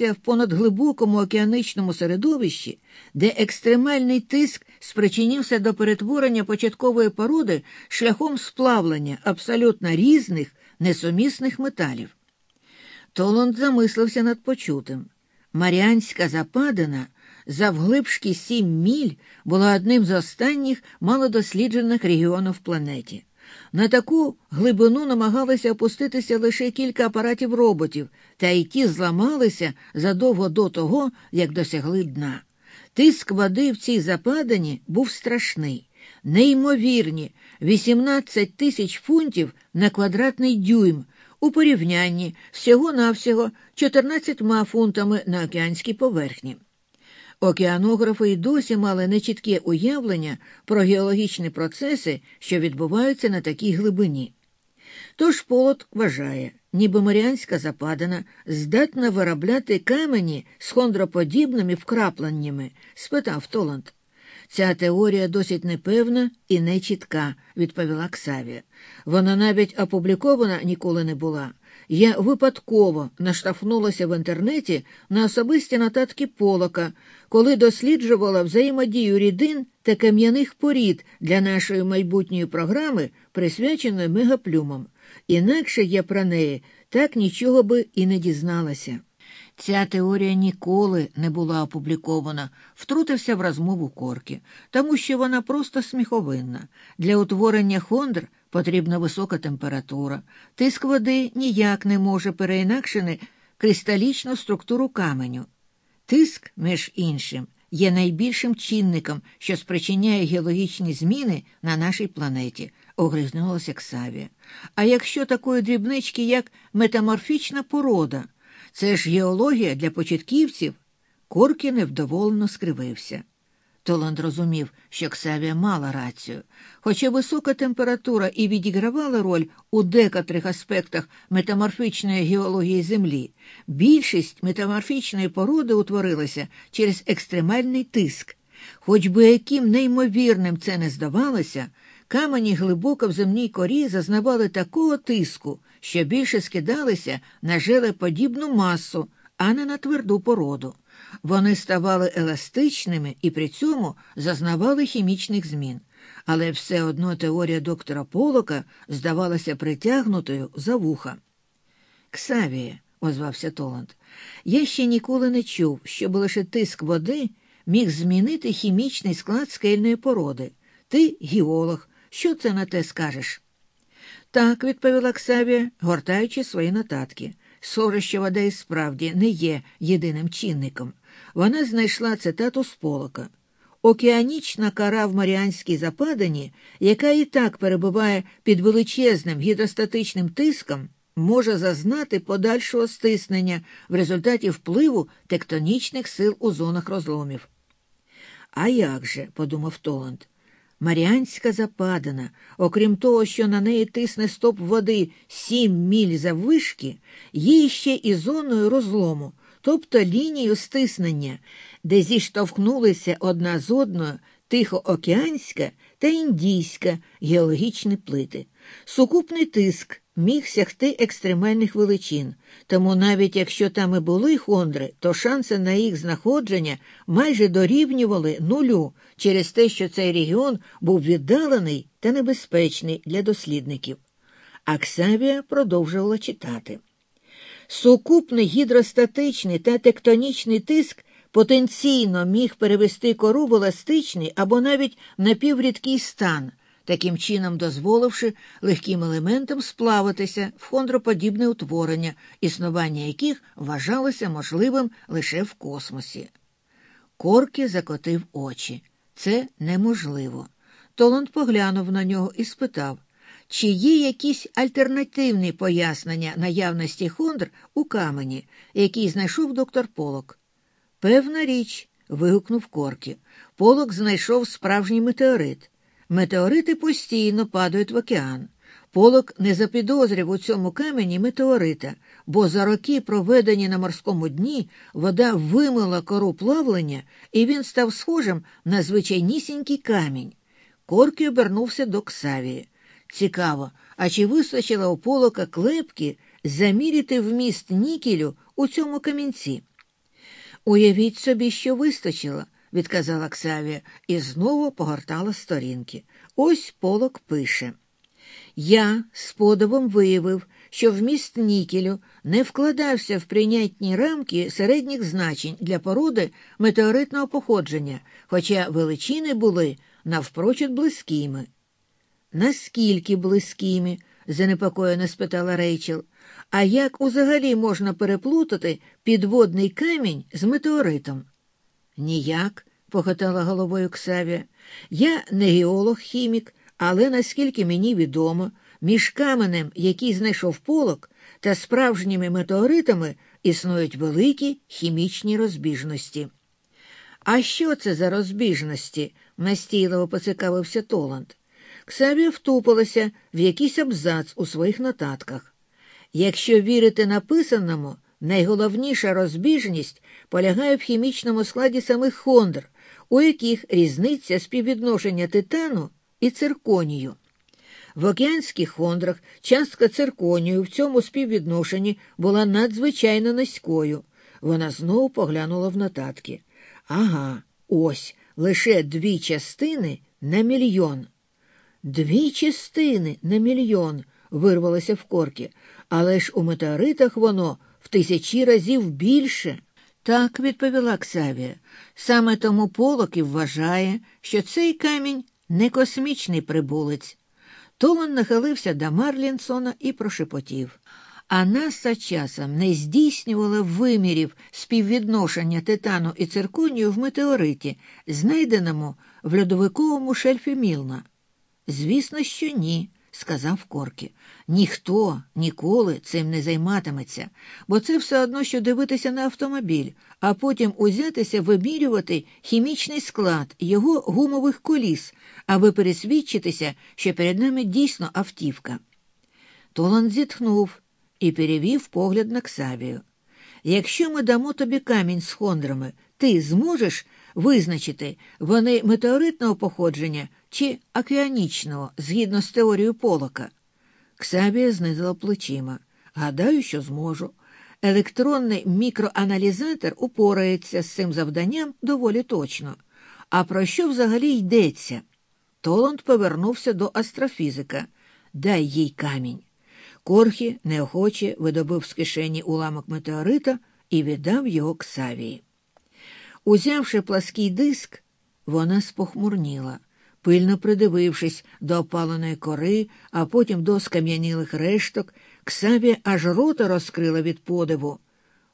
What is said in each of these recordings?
знаходився в понадглибокому океаничному середовищі, де екстремальний тиск спричинився до перетворення початкової породи шляхом сплавлення абсолютно різних несумісних металів. Толанд замислився над почутим. Маріанська западина завглибшки сім міль була одним з останніх малодосліджених регіонів планеті. На таку глибину намагалися опуститися лише кілька апаратів роботів, та й ті зламалися задовго до того, як досягли дна. Тиск води в цій западині був страшний, неймовірні 18 тисяч фунтів на квадратний дюйм у порівнянні всього-навсього 14 фунтами на океанській поверхні. Океанографи й досі мали нечітке уявлення про геологічні процеси, що відбуваються на такій глибині. Тож Полот вважає, ніби Маріанська западина здатна виробляти камені з хондроподібними вкрапленнями, спитав Толанд. Ця теорія досить непевна і нечітка, відповіла Ксавія. Вона навіть опублікована ніколи не була. Я випадково наштовхнулася в інтернеті на особисті нотатки полока, коли досліджувала взаємодію рідин та кам'яних порід для нашої майбутньої програми, присвяченої мегаплюмам. Інакше я про неї так нічого би і не дізналася. Ця теорія ніколи не була опублікована, втрутився в розмову корки, тому що вона просто сміховинна. Для утворення хондр потрібна висока температура, тиск води ніяк не може переінакшити кристалічну структуру каменю. Тиск, між іншим, є найбільшим чинником, що спричиняє геологічні зміни на нашій планеті, огризнулася Ксавія. А якщо такої дрібнички, як метаморфічна порода, це ж геологія для початківців, Коркі невдоволено скривився. Толанд розумів, що Ксавія мала рацію, хоча висока температура і відігравала роль у декотрих аспектах метаморфічної геології Землі, більшість метаморфічної породи утворилася через екстремальний тиск. Хоч би яким неймовірним це не здавалося, камені глибоко в земній корі зазнавали такого тиску, що більше скидалися на желеподібну масу, а не на тверду породу. Вони ставали еластичними і при цьому зазнавали хімічних змін. Але все одно теорія доктора Полока здавалася притягнутою за вуха. Ксавія, озвався Толанд, я ще ніколи не чув, щоб лише тиск води міг змінити хімічний склад скельної породи. Ти геолог, що це на те скажеш? Так, відповіла Ксавія, гортаючи свої нотатки. Сорище вода і справді не є єдиним чинником. Вона знайшла цитату з полока. Океанічна кара в Маріанській западині, яка і так перебуває під величезним гідростатичним тиском, може зазнати подальшого стиснення в результаті впливу тектонічних сил у зонах розломів. А як же, подумав Толанд, Маріанська западина, окрім того, що на неї тисне стоп води сім міль заввишки, є ще і зоною розлому, тобто лінією стиснення, де зіштовхнулися одна з одною Тихоокеанська та індійська геологічні плити. Сукупний тиск міг сягти екстремальних величин, тому навіть якщо там і були хондри, то шанси на їх знаходження майже дорівнювали нулю через те, що цей регіон був віддалений та небезпечний для дослідників. Аксавія продовжувала читати. Сукупний гідростатичний та тектонічний тиск потенційно міг перевести кору в еластичний або навіть напіврідкий стан, таким чином дозволивши легким елементам сплавитися в хондроподібне утворення, існування яких вважалося можливим лише в космосі. Корки закотив очі. Це неможливо. Толанд поглянув на нього і спитав, чи є якісь альтернативні пояснення наявності хондр у камені, який знайшов доктор Полок. Певна річ. вигукнув Коркі. Полок знайшов справжній метеорит. Метеорити постійно падають в океан. Полок не запідозрив у цьому камені метеорита, бо за роки, проведені на морському дні, вода вимила кору плавлення, і він став схожим на звичайнісінький камінь. Коркі обернувся до Ксавії. Цікаво, а чи вистачило у полока клепки заміряти вміст нікелю у цьому камінці? Уявіть собі, що вистачило, відказала Ксавія і знову погортала сторінки. Ось полок пише. Я з подивом виявив, що вміст нікелю не вкладався в прийнятні рамки середніх значень для породи метеоритного походження, хоча величини були навпрочуд близькими. Наскільки близькими? занепокоєно спитала Рейчел. А як узагалі можна переплутати підводний камінь з метеоритом? Ніяк, похотала головою Ксавія. Я не геолог-хімік, але наскільки мені відомо, між каменем, який знайшов полок, та справжніми метеоритами існують великі хімічні розбіжності. А що це за розбіжності? настійливо поцікавився Толанд. Ксавія втупилася в якийсь абзац у своїх нотатках. Якщо вірити написаному, найголовніша розбіжність полягає в хімічному складі самих хондр, у яких різниця співвідношення титану і цирконію. В океанських хондрах частка цирконію в цьому співвідношенні була надзвичайно низькою. Вона знову поглянула в нотатки. Ага, ось лише дві частини на мільйон. Дві частини на мільйон, вирвалося в корки, але ж у метеоритах воно в тисячі разів більше. Так, відповіла Ксавія. Саме тому Полок і вважає, що цей камінь не космічний прибулець. Толан нахилився до Марлінсона і прошепотів. А наса часом не здійснювала вимірів співвідношення титану і цирконію в метеориті, знайденому в льодовиковому шельфі Мілна. Звісно, що ні, сказав Коркі. Ніхто ніколи цим не займатиметься, бо це все одно, що дивитися на автомобіль, а потім узятися вимірювати хімічний склад його гумових коліс, аби пересвідчитися, що перед нами дійсно автівка. Толан зітхнув і перевів погляд на Ксавію. Якщо ми дамо тобі камінь з хондрами, ти зможеш визначити, вони метеоритного походження чи океанічного, згідно з теорією полока. Ксавія знизила плечима. Гадаю, що зможу. Електронний мікроаналізатор упорається з цим завданням доволі точно. А про що взагалі йдеться? Толанд повернувся до астрофізика. Дай їй камінь. Корхі неохоче видобив з кишені уламок метеорита і віддав його Ксавії. Узявши плаский диск, вона спохмурніла, пильно придивившись до опаленої кори, а потім до скам'янілих решток, Ксавія аж рота розкрила від подиву.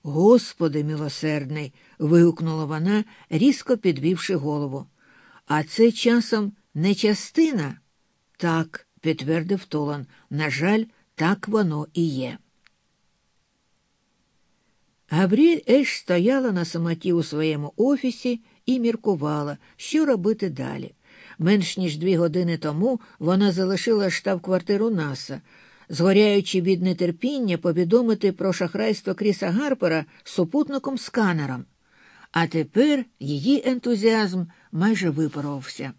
Господи милосердний. вигукнула вона, різко підвівши голову. А це часом не частина? Так, підтвердив Толан. На жаль, так воно і є. Габріель Еш стояла на самоті у своєму офісі і міркувала, що робити далі. Менш ніж дві години тому вона залишила штаб-квартиру НАСА, згоряючи від нетерпіння повідомити про шахрайство Кріса Гарпера супутником сканером. А тепер її ентузіазм майже випарувався.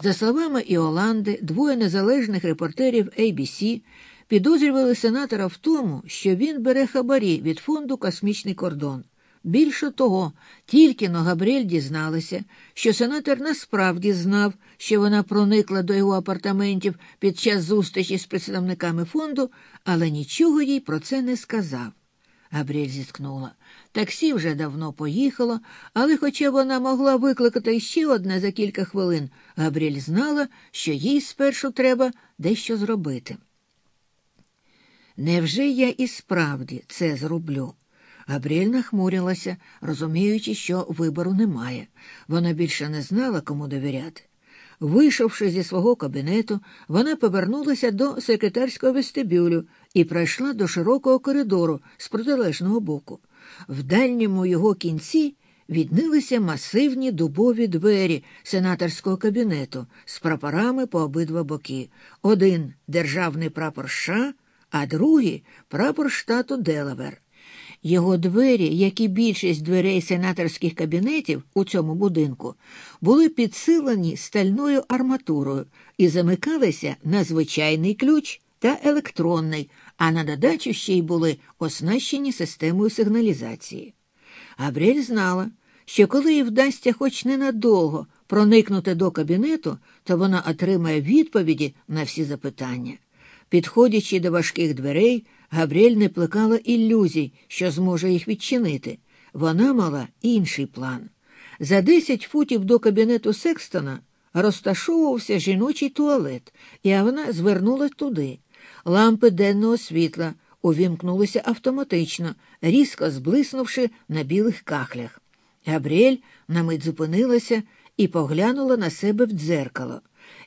За словами Іоланди, двоє незалежних репортерів ABC підозрювали сенатора в тому, що він бере хабарі від фонду Космічний кордон. Більше того, тільки но Габріель дізналася, що сенатор насправді знав, що вона проникла до його апартаментів під час зустрічі з представниками фонду, але нічого їй про це не сказав. Габріель зіткнула. Таксі вже давно поїхало, але, хоча вона могла викликати ще одне за кілька хвилин, Габріель знала, що їй спершу треба дещо зробити. Невже я і справді це зроблю? Габріель нахмурилася, розуміючи, що вибору немає. Вона більше не знала, кому довіряти. Вийшовши зі свого кабінету, вона повернулася до секретарського вестибюлю і пройшла до широкого коридору з протилежного боку. В дальньому його кінці виднілися масивні дубові двері сенаторського кабінету з прапорами по обидва боки. Один державний прапор США, а другий прапор штату Делавер. Його двері, як і більшість дверей сенаторських кабінетів у цьому будинку, були підсилені стальною арматурою і замикалися на звичайний ключ та електронний, а на додачу ще й були оснащені системою сигналізації. Габріель знала, що коли їй вдасться хоч ненадовго проникнути до кабінету, то вона отримає відповіді на всі запитання. Підходячи до важких дверей, Габріель не плекала ілюзій, що зможе їх відчинити. Вона мала інший план. За десять футів до кабінету Секстона розташовувався жіночий туалет, і вона звернула туди. Лампи денного світла увімкнулися автоматично, різко зблиснувши на білих кахлях. Габріель на мить зупинилася і поглянула на себе в дзеркало.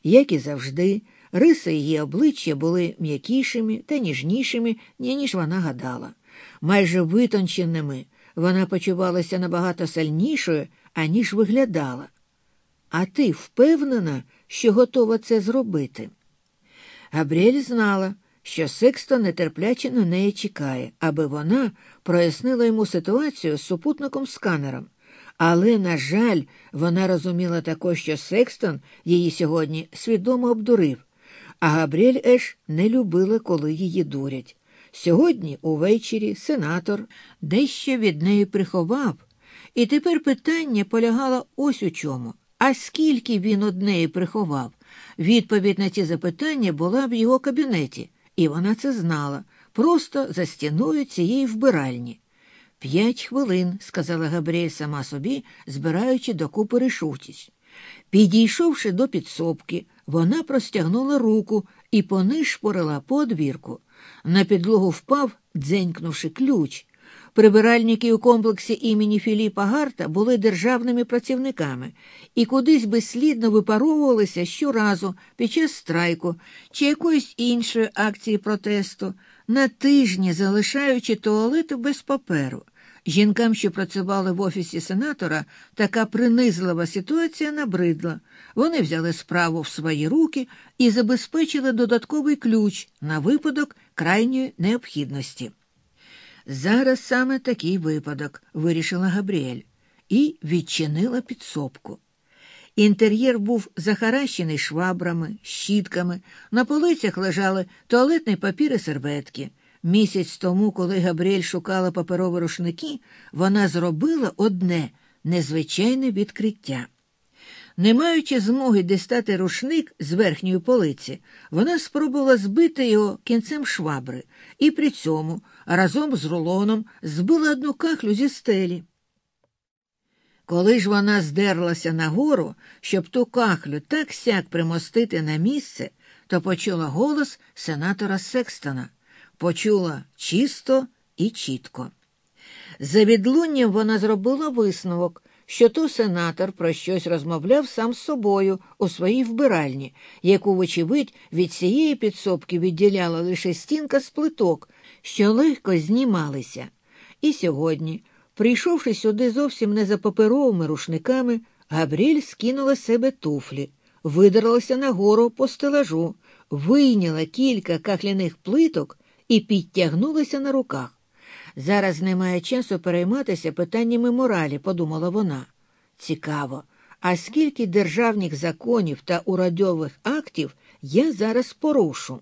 Як і завжди, риси її обличчя були м'якішими та ніжнішими, ніж вона гадала. Майже витонченими вона почувалася набагато сильнішою, аніж виглядала. А ти впевнена, що готова це зробити? Габріель знала, що Секста нетерпляче на неї чекає, аби вона прояснила йому ситуацію з супутником сканером. Але, на жаль, вона розуміла також, що Секстон її сьогодні свідомо обдурив, а Габріель Еш не любила, коли її дурять. Сьогодні, увечері, сенатор дещо від неї приховав, і тепер питання полягало ось у чому. А скільки він од неї приховав? Відповідь на ці запитання була в його кабінеті, і вона це знала, просто за стіною цієї вбиральні. П'ять хвилин, сказала Габріель сама собі, збираючи докупи рішучість. Підійшовши до підсобки, вона простягнула руку і понишпорила по одвірку. На підлогу впав, дзенькнувши ключ. Прибиральники у комплексі імені Філіпа Гарта були державними працівниками і кудись безслідно випаровувалися щоразу під час страйку чи якоїсь іншої акції протесту, на тижні залишаючи туалети без паперу. Жінкам, що працювали в офісі сенатора, така принизлива ситуація набридла. Вони взяли справу в свої руки і забезпечили додатковий ключ на випадок крайньої необхідності. Зараз саме такий випадок, вирішила Габріель, і відчинила підсобку. Інтер'єр був захаращений швабрами, щітками, на полицях лежали туалетний папір і серветки. Місяць тому, коли Габріель шукала паперові рушники, вона зробила одне незвичайне відкриття. Не маючи змоги дістати рушник з верхньої полиці, вона спробувала збити його кінцем швабри і при цьому разом з рулоном збила одну кахлю зі стелі. Коли ж вона здерлася нагору, щоб ту кахлю так сяк примостити на місце, то почула голос сенатора Секстона, почула чисто і чітко. За відлунням вона зробила висновок, що то сенатор про щось розмовляв сам з собою у своїй вбиральні, яку, вочевидь, від цієї підсобки відділяла лише стінка з плиток, що легко знімалися. І сьогодні, прийшовши сюди зовсім не за паперовими рушниками, Габріль скинула себе туфлі, видерлася нагору по стелажу, вийняла кілька кахляних плиток і підтягнулася на руках. Зараз немає часу перейматися питаннями моралі, подумала вона. Цікаво, а скільки державних законів та урядових актів я зараз порушу?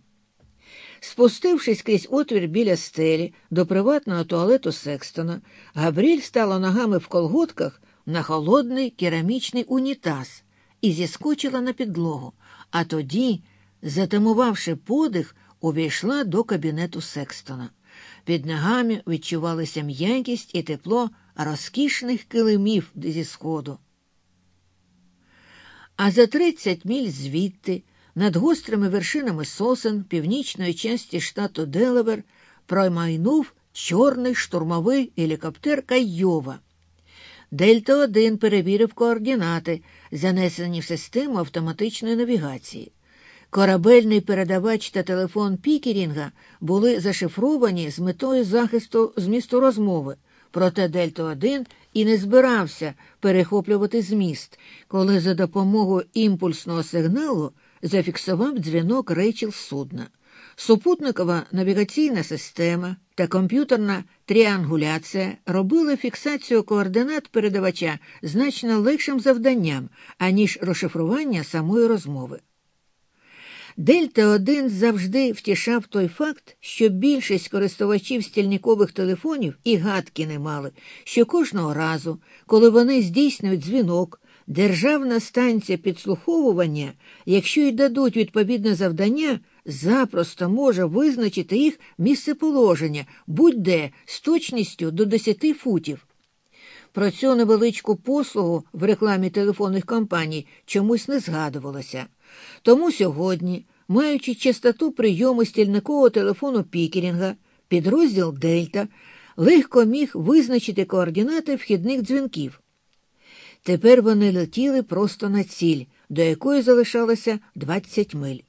Спустившись крізь отвір біля стелі до приватного туалету Секстона, Габріль стала ногами в колготках на холодний керамічний унітаз і зіскочила на підлогу, а тоді, затамувавши подих, увійшла до кабінету Секстона. Під ногами відчувалися м'якість і тепло розкішних килимів зі сходу. А за тридцять міль звідти, над гострими вершинами сосен північної часті штату Делавер, промайнув чорний штурмовий гелікоптер Кайова. Дельта 1 перевірив координати, занесені в систему автоматичної навігації. Корабельний передавач та телефон Пікерінга були зашифровані з метою захисту змісту розмови, проте Дельта 1 і не збирався перехоплювати зміст, коли за допомогою імпульсного сигналу зафіксував дзвінок Рейчел судна. Супутникова навігаційна система та комп'ютерна тріангуляція робили фіксацію координат передавача значно легшим завданням, аніж розшифрування самої розмови. Дельта 1 завжди втішав той факт, що більшість користувачів стільникових телефонів і гадки не мали, що кожного разу, коли вони здійснюють дзвінок, державна станція підслуховування, якщо й дадуть відповідне завдання, запросто може визначити їх місцеположення будь-де з точністю до 10 футів. Про цю невеличку послугу в рекламі телефонних компаній чомусь не згадувалося. Тому сьогодні, маючи частоту прийому стільникового телефону Пікерінга, підрозділ Дельта легко міг визначити координати вхідних дзвінків. Тепер вони летіли просто на ціль, до якої залишалося 20 миль.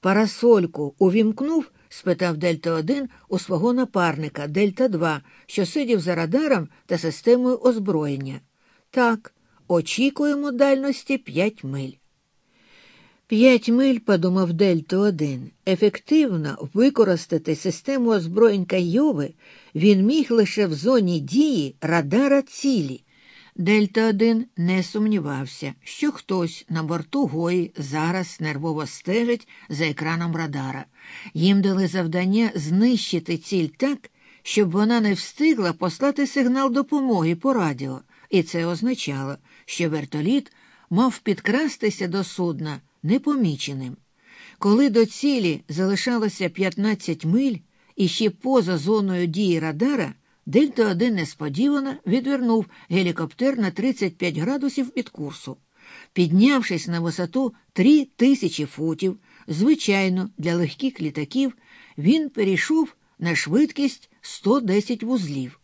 Парасольку увімкнув спитав Дельта 1 у свого напарника Дельта 2, що сидів за радаром та системою озброєння. Так, очікуємо дальності 5 миль. П'ять миль, подумав Дельта 1 ефективно використати систему озброєнь Кайови він міг лише в зоні дії радара цілі. Дельта 1 не сумнівався, що хтось на борту гої зараз нервово стежить за екраном радара. Їм дали завдання знищити ціль так, щоб вона не встигла послати сигнал допомоги по радіо, і це означало, що вертоліт мав підкрастися до судна непоміченим. Коли до цілі залишалося 15 миль і ще поза зоною дії радара. Дельта 1 несподівано відвернув гелікоптер на 35 градусів від курсу. Піднявшись на висоту 3 тисячі футів, звичайно, для легких літаків, він перейшов на швидкість 110 вузлів.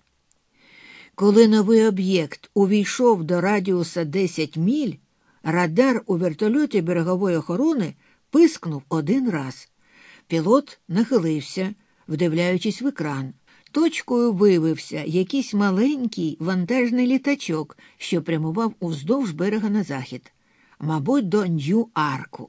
Коли новий об'єкт увійшов до радіуса 10 міль, радар у вертольоті берегової охорони пискнув один раз. Пілот нахилився, вдивляючись в екран. Точкою виявився якийсь маленький вантажний літачок, що прямував уздовж берега на захід, мабуть, до Нью-Арку.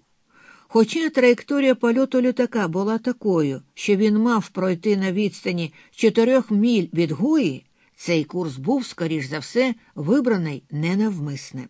Хоча траєкторія польоту літака була такою, що він мав пройти на відстані чотирьох міль від Гуї, цей курс був, скоріш за все, вибраний ненавмисне.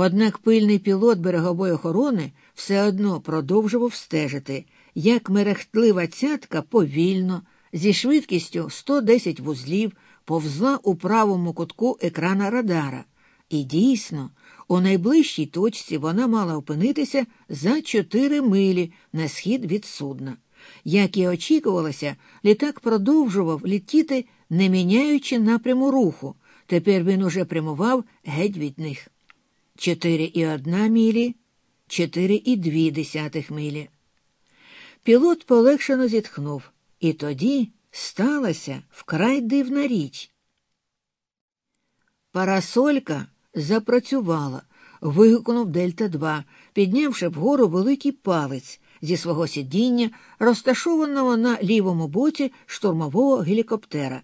Однак пильний пілот берегової охорони все одно продовжував стежити, як мерехтлива цятка повільно зі швидкістю 110 вузлів повзла у правому кутку екрана Радара, і дійсно, у найближчій точці вона мала опинитися за 4 милі на схід від судна. Як і очікувалося, літак продовжував літіти, не міняючи напряму руху. Тепер він уже прямував геть від них. Чотири і одна мілі, чотири і дві десятих милі. Пілот полегшено зітхнув. І тоді сталася вкрай дивна річ. Парасолька запрацювала, вигукнув Дельта 2, піднявши вгору великий палець зі свого сидіння, розташованого на лівому боці штурмового гелікоптера.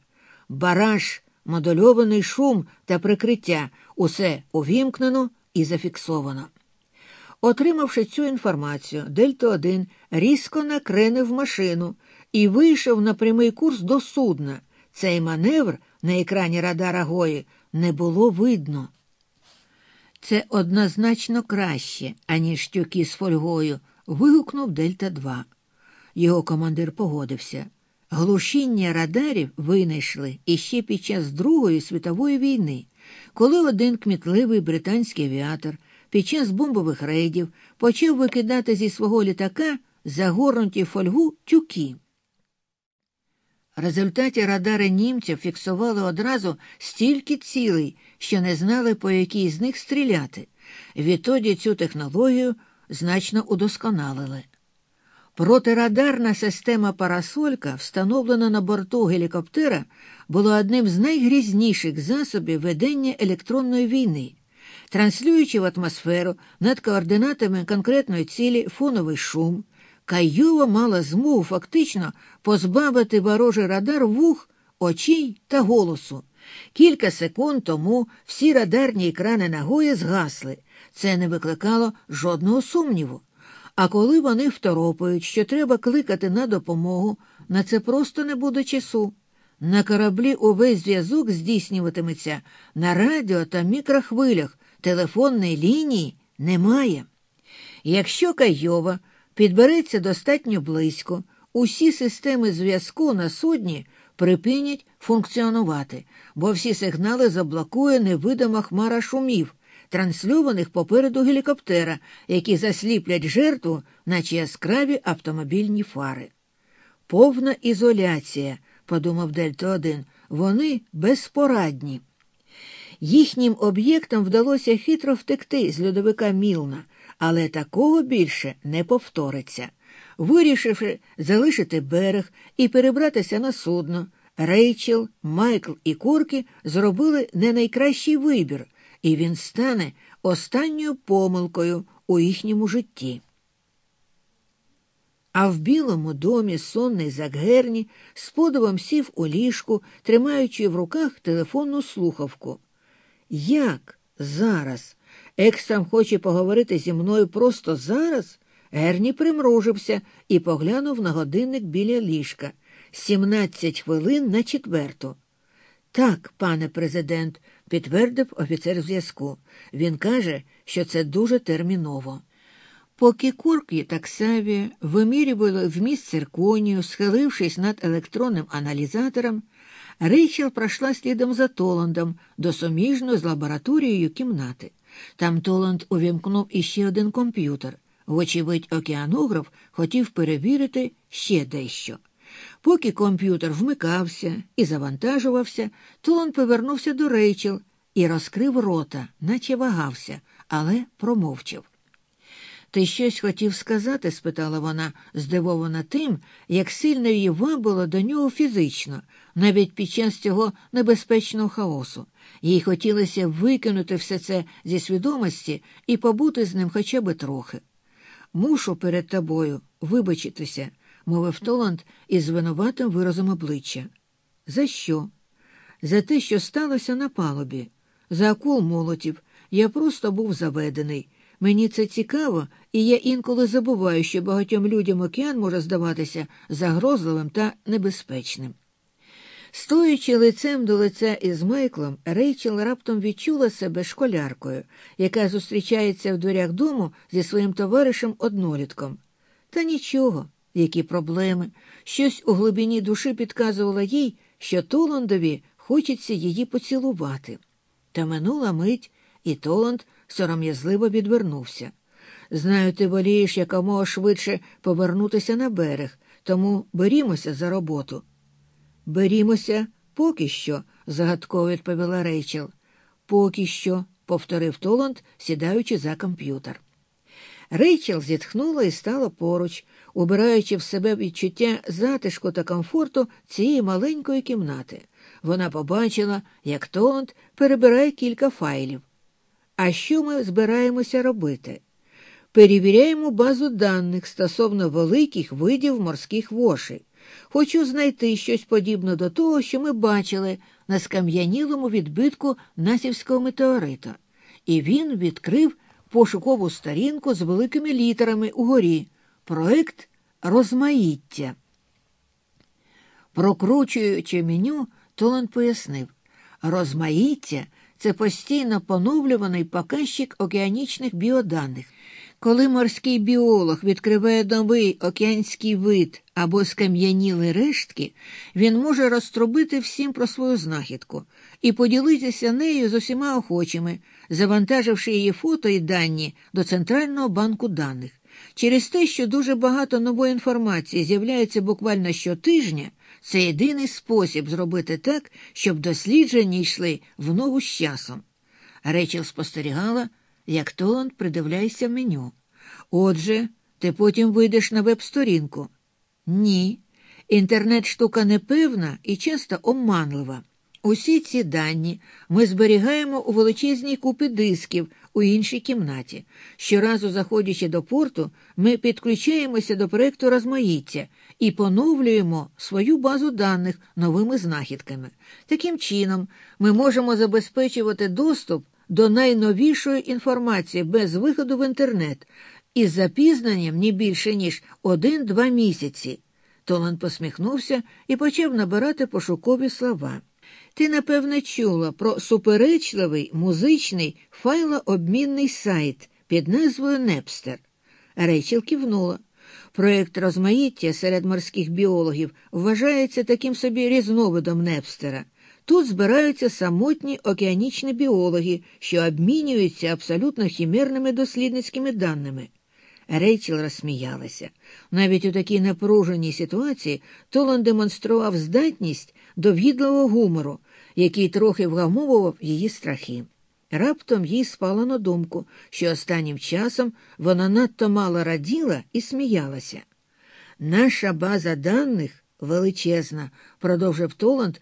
Бараж, модульований шум та прикриття усе увімкнено і зафіксовано. Отримавши цю інформацію, Дельта 1 різко накренив машину і вийшов на прямий курс до судна. Цей маневр на екрані радара Гої не було видно. Це однозначно краще, аніж тюки з фольгою, вигукнув Дельта 2. Його командир погодився. Глушіння радарів винайшли іще під час Другої світової війни, коли один кмітливий британський авіатор під час бомбових рейдів почав викидати зі свого літака загорнуті фольгу тюки. В результаті радари німців фіксували одразу стільки цілей, що не знали, по якій з них стріляти. Відтоді цю технологію значно удосконалили. Протирадарна система Парасолька, встановлена на борту гелікоптера, була одним з найгрізніших засобів ведення електронної війни, транслюючи в атмосферу над координатами конкретної цілі фоновий шум. Кайова мала змогу фактично позбавити ворожий радар вух, очей та голосу. Кілька секунд тому всі радарні екрани нагої згасли. Це не викликало жодного сумніву. А коли вони второпають, що треба кликати на допомогу, на це просто не буде часу. На кораблі увесь зв'язок здійснюватиметься на радіо та мікрохвилях, телефонної лінії немає. Якщо Кайова підбереться достатньо близько, усі системи зв'язку на судні припинять функціонувати, бо всі сигнали заблокує невидима хмара шумів, трансльованих попереду гелікоптера, які засліплять жертву, наче яскраві автомобільні фари. Повна ізоляція, подумав Дельта 1 вони безпорадні. Їхнім об'єктам вдалося хитро втекти з льодовика Мілна, але такого більше не повториться. Вирішивши залишити берег і перебратися на судно, Рейчел, Майкл і Коркі зробили не найкращий вибір, і він стане останньою помилкою у їхньому житті. А в білому домі сонний Закгерні з подивом сів у ліжку, тримаючи в руках телефонну слухавку. Як зараз? Ексам хоче поговорити зі мною просто зараз? Герні примружився і поглянув на годинник біля ліжка. Сімнадцять хвилин на четверту. Так, пане президент, підтвердив офіцер зв'язку. Він каже, що це дуже терміново. Поки Куркі та Ксаві вимірювали вміст цирконію, схилившись над електронним аналізатором, Рейчел пройшла слідом за Толандом до суміжної з лабораторією кімнати. Там Толанд увімкнув іще один комп'ютер. Вочевидь, океанограф хотів перевірити ще дещо. Поки комп'ютер вмикався і завантажувався, Толанд повернувся до Рейчел і розкрив рота, наче вагався, але промовчав. Ти щось хотів сказати? спитала вона, здивована тим, як сильно її вабило до нього фізично, навіть під час цього небезпечного хаосу. Їй хотілося викинути все це зі свідомості і побути з ним хоча б трохи. Мушу перед тобою вибачитися, мовив Толанд із винуватим виразом обличчя. За що? За те, що сталося на палубі, за акул молотів. Я просто був заведений. Мені це цікаво, і я інколи забуваю, що багатьом людям океан може здаватися загрозливим та небезпечним. Стоячи лицем до лиця із Майклом, Рейчел раптом відчула себе школяркою, яка зустрічається в дверях дому зі своїм товаришем однолітком. Та нічого, які проблеми, щось у глибині душі підказувало їй, що Толандові хочеться її поцілувати. Та минула мить, і Толанд сором'язливо відвернувся. Знаю, ти волієш якомога швидше повернутися на берег, тому берімося за роботу. Берімося поки що, загадково відповіла Рейчел. Поки що, повторив Толанд, сідаючи за комп'ютер. Рейчел зітхнула і стала поруч, убираючи в себе відчуття затишку та комфорту цієї маленької кімнати. Вона побачила, як Толанд перебирає кілька файлів. А що ми збираємося робити? Перевіряємо базу даних стосовно великих видів морських вошей. Хочу знайти щось подібне до того, що ми бачили на скам'янілому відбитку насівського метеорита. І він відкрив пошукову сторінку з великими літерами угорі. Проект розмаїття. Прокручуючи меню, Толан пояснив розмаїття це постійно поновлюваний показчик океанічних біоданих. Коли морський біолог відкриває новий океанський вид або скам'яніли рештки, він може розтрубити всім про свою знахідку і поділитися нею з усіма охочими, завантаживши її фото і дані до Центрального банку даних. Через те, що дуже багато нової інформації з'являється буквально щотижня, це єдиний спосіб зробити так, щоб дослідження йшли в ногу з часом. Речел спостерігала, як Толанд придивляється меню. Отже, ти потім вийдеш на веб-сторінку. Ні. Інтернет штука непевна і часто обманлива. Усі ці дані ми зберігаємо у величезній купі дисків у іншій кімнаті. Щоразу, заходячи до порту, ми підключаємося до проєкту розмаїття і поновлюємо свою базу даних новими знахідками. Таким чином, ми можемо забезпечувати доступ до найновішої інформації без виходу в інтернет із запізненням не більше ніж один-два місяці. Толан посміхнувся і почав набирати пошукові слова. Ти, напевне, чула про суперечливий музичний файлообмінний сайт під назвою Непстер. Рейчел кивнула. Проєкт розмаїття серед морських біологів вважається таким собі різновидом Непстера. Тут збираються самотні океанічні біологи, що обмінюються абсолютно хімерними дослідницькими даними. Рейчел розсміялася. Навіть у такій напруженій ситуації Толан демонстрував здатність до в'їдливого гумору, який трохи вгамовував її страхи. Раптом їй спало на думку, що останнім часом вона надто мало раділа і сміялася. Наша база даних величезна, продовжив Толанд,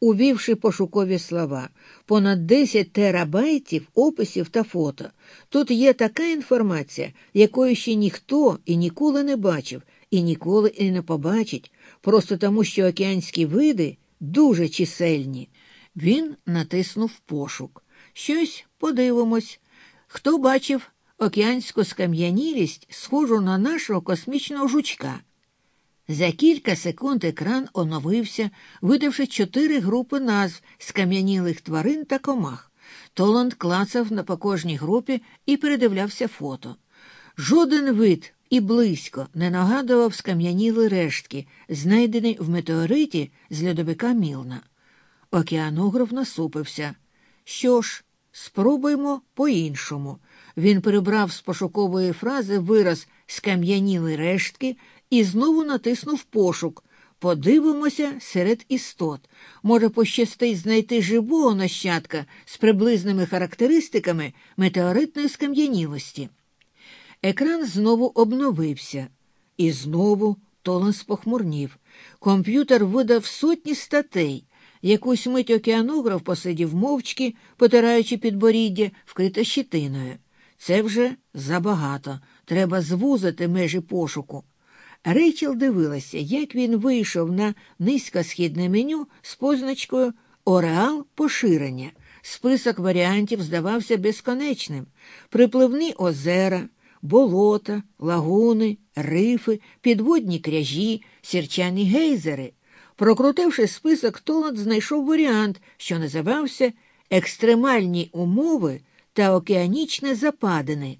увівши пошукові слова, понад 10 терабайтів описів та фото. Тут є така інформація, якої ще ніхто і ніколи не бачив, і ніколи і не побачить, просто тому, що океанські види дуже чисельні. Він натиснув пошук. Щось подивимось. Хто бачив океанську скам'янілість, схожу на нашого космічного жучка? За кілька секунд екран оновився, видавши чотири групи назв скам'янілих тварин та комах. Толанд клацав на по кожній групі і передивлявся фото. Жоден вид і близько не нагадував скам'яніли рештки, знайдені в метеориті з льодовика Мілна. Океанограф насупився. Що ж, спробуймо по-іншому. Він прибрав з пошукової фрази вираз скам'яніли рештки і знову натиснув пошук. Подивимося серед істот. Може, пощастить знайти живого нащадка з приблизними характеристиками метеоритної скам'янілості. Екран знову обновився, і знову Толан спохмурнів. Комп'ютер видав сотні статей. Якусь мить океанограф посидів мовчки, потираючи підборіддя, вкрите щитиною. Це вже забагато. Треба звузити межі пошуку. Рейчел дивилася, як він вийшов на низькосхідне меню з позначкою Ореал поширення. Список варіантів здавався безконечним. Припливні озера, болота, лагуни, рифи, підводні кряжі, сірчані гейзери. Прокрутивши список, Толанд знайшов варіант, що називався Екстремальні умови та океанічне западини.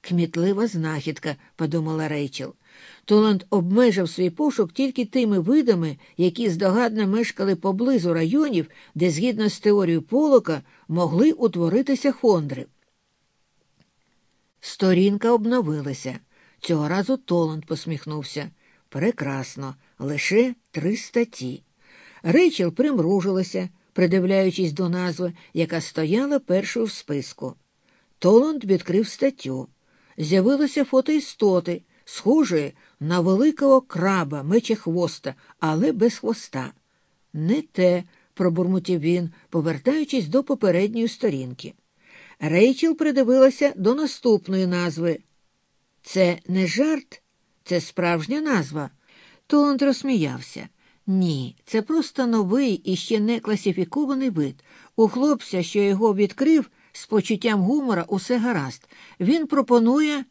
Кмітлива знахідка, подумала Рейчел. Толанд обмежив свій пошук тільки тими видами, які здогадно мешкали поблизу районів, де, згідно з теорією полока, могли утворитися хондри. Сторінка обновилася. Цього разу Толанд посміхнувся. Прекрасно, лише три статті. Рейчел примружилася, придивляючись до назви, яка стояла першою в списку. Толанд відкрив статтю. З'явилося фото істоти, схожої на великого краба мечехвоста, але без хвоста. Не те, пробурмотів він, повертаючись до попередньої сторінки. Рейчел придивилася до наступної назви. Це не жарт, це справжня назва. Толанд розсміявся. Ні, це просто новий і ще не класифікований вид. У хлопця, що його відкрив, з почуттям гумора усе гаразд. Він пропонує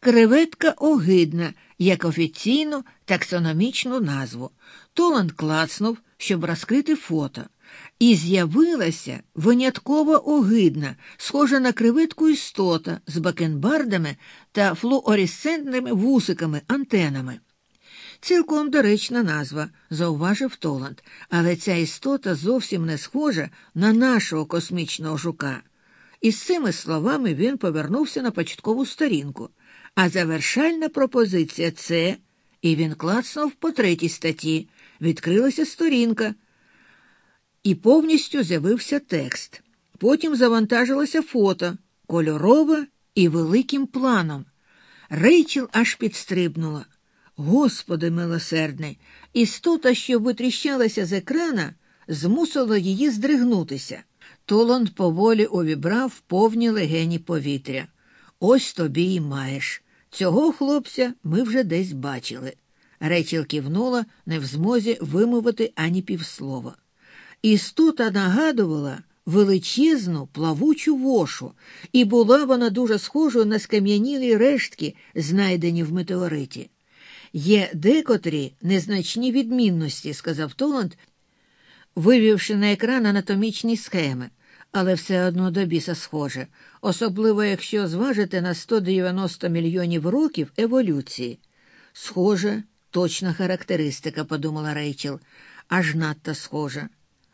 креветка огидна як офіційну таксономічну назву. Толанд клацнув, щоб розкрити фото. І з'явилася винятково огидна, схожа на креветку істота з бакенбардами та флуоресцентними вусиками, антенами. Цілком доречна назва, зауважив Толанд, але ця істота зовсім не схожа на нашого космічного жука. І з цими словами він повернувся на початкову сторінку. А завершальна пропозиція це, і він клацнув по третій статті, відкрилася сторінка, і повністю з'явився текст. Потім завантажилося фото, кольорове і великим планом. Рейчел аж підстрибнула. Господи милосердний, істота, що витріщалася з екрана, змусила її здригнутися. Толанд поволі увібрав повні легені повітря. Ось тобі й маєш. Цього хлопця ми вже десь бачили. Речел кивнула, не в змозі вимовити ані півслова. Істота нагадувала величезну плавучу вошу, і була вона дуже схожою на скам'янілі рештки, знайдені в метеориті. Є декотрі незначні відмінності, сказав Толанд, вивівши на екран анатомічні схеми але все одно до біса схоже, особливо якщо зважити на 190 мільйонів років еволюції. Схожа, точна характеристика, подумала Рейчел, аж надто схожа.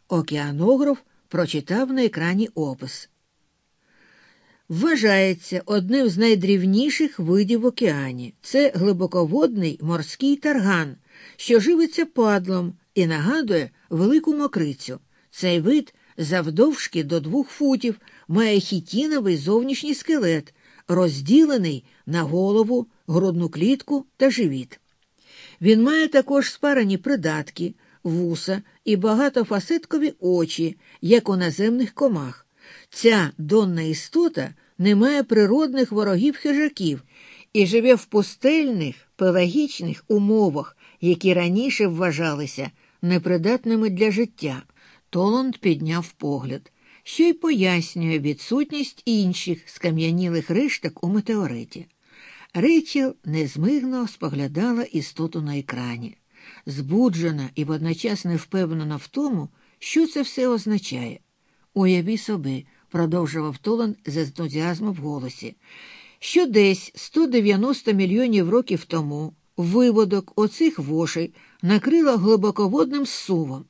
Океанограф прочитав на екрані опис. Вважається одним з найдрівніших видів в океані. Це глибоководний морський тарган, що живиться падлом і нагадує велику мокрицю. Цей вид завдовжки до двох футів, має хітіновий зовнішній скелет, розділений на голову, грудну клітку та живіт. Він має також спарані придатки, вуса і багатофасеткові очі, як у наземних комах. Ця донна істота не має природних ворогів хижаків і живе в пустельних пелагічних умовах, які раніше вважалися непридатними для життя. Толанд підняв погляд, що й пояснює відсутність інших скам'янілих решток у метеориті. Рейчел незмигно споглядала істоту на екрані, збуджена і водночас не впевнена в тому, що це все означає. Уяві собі, продовжував Толан з ентузіазмом в голосі, що десь 190 мільйонів років тому виводок оцих вошей накрило глибоководним сувом.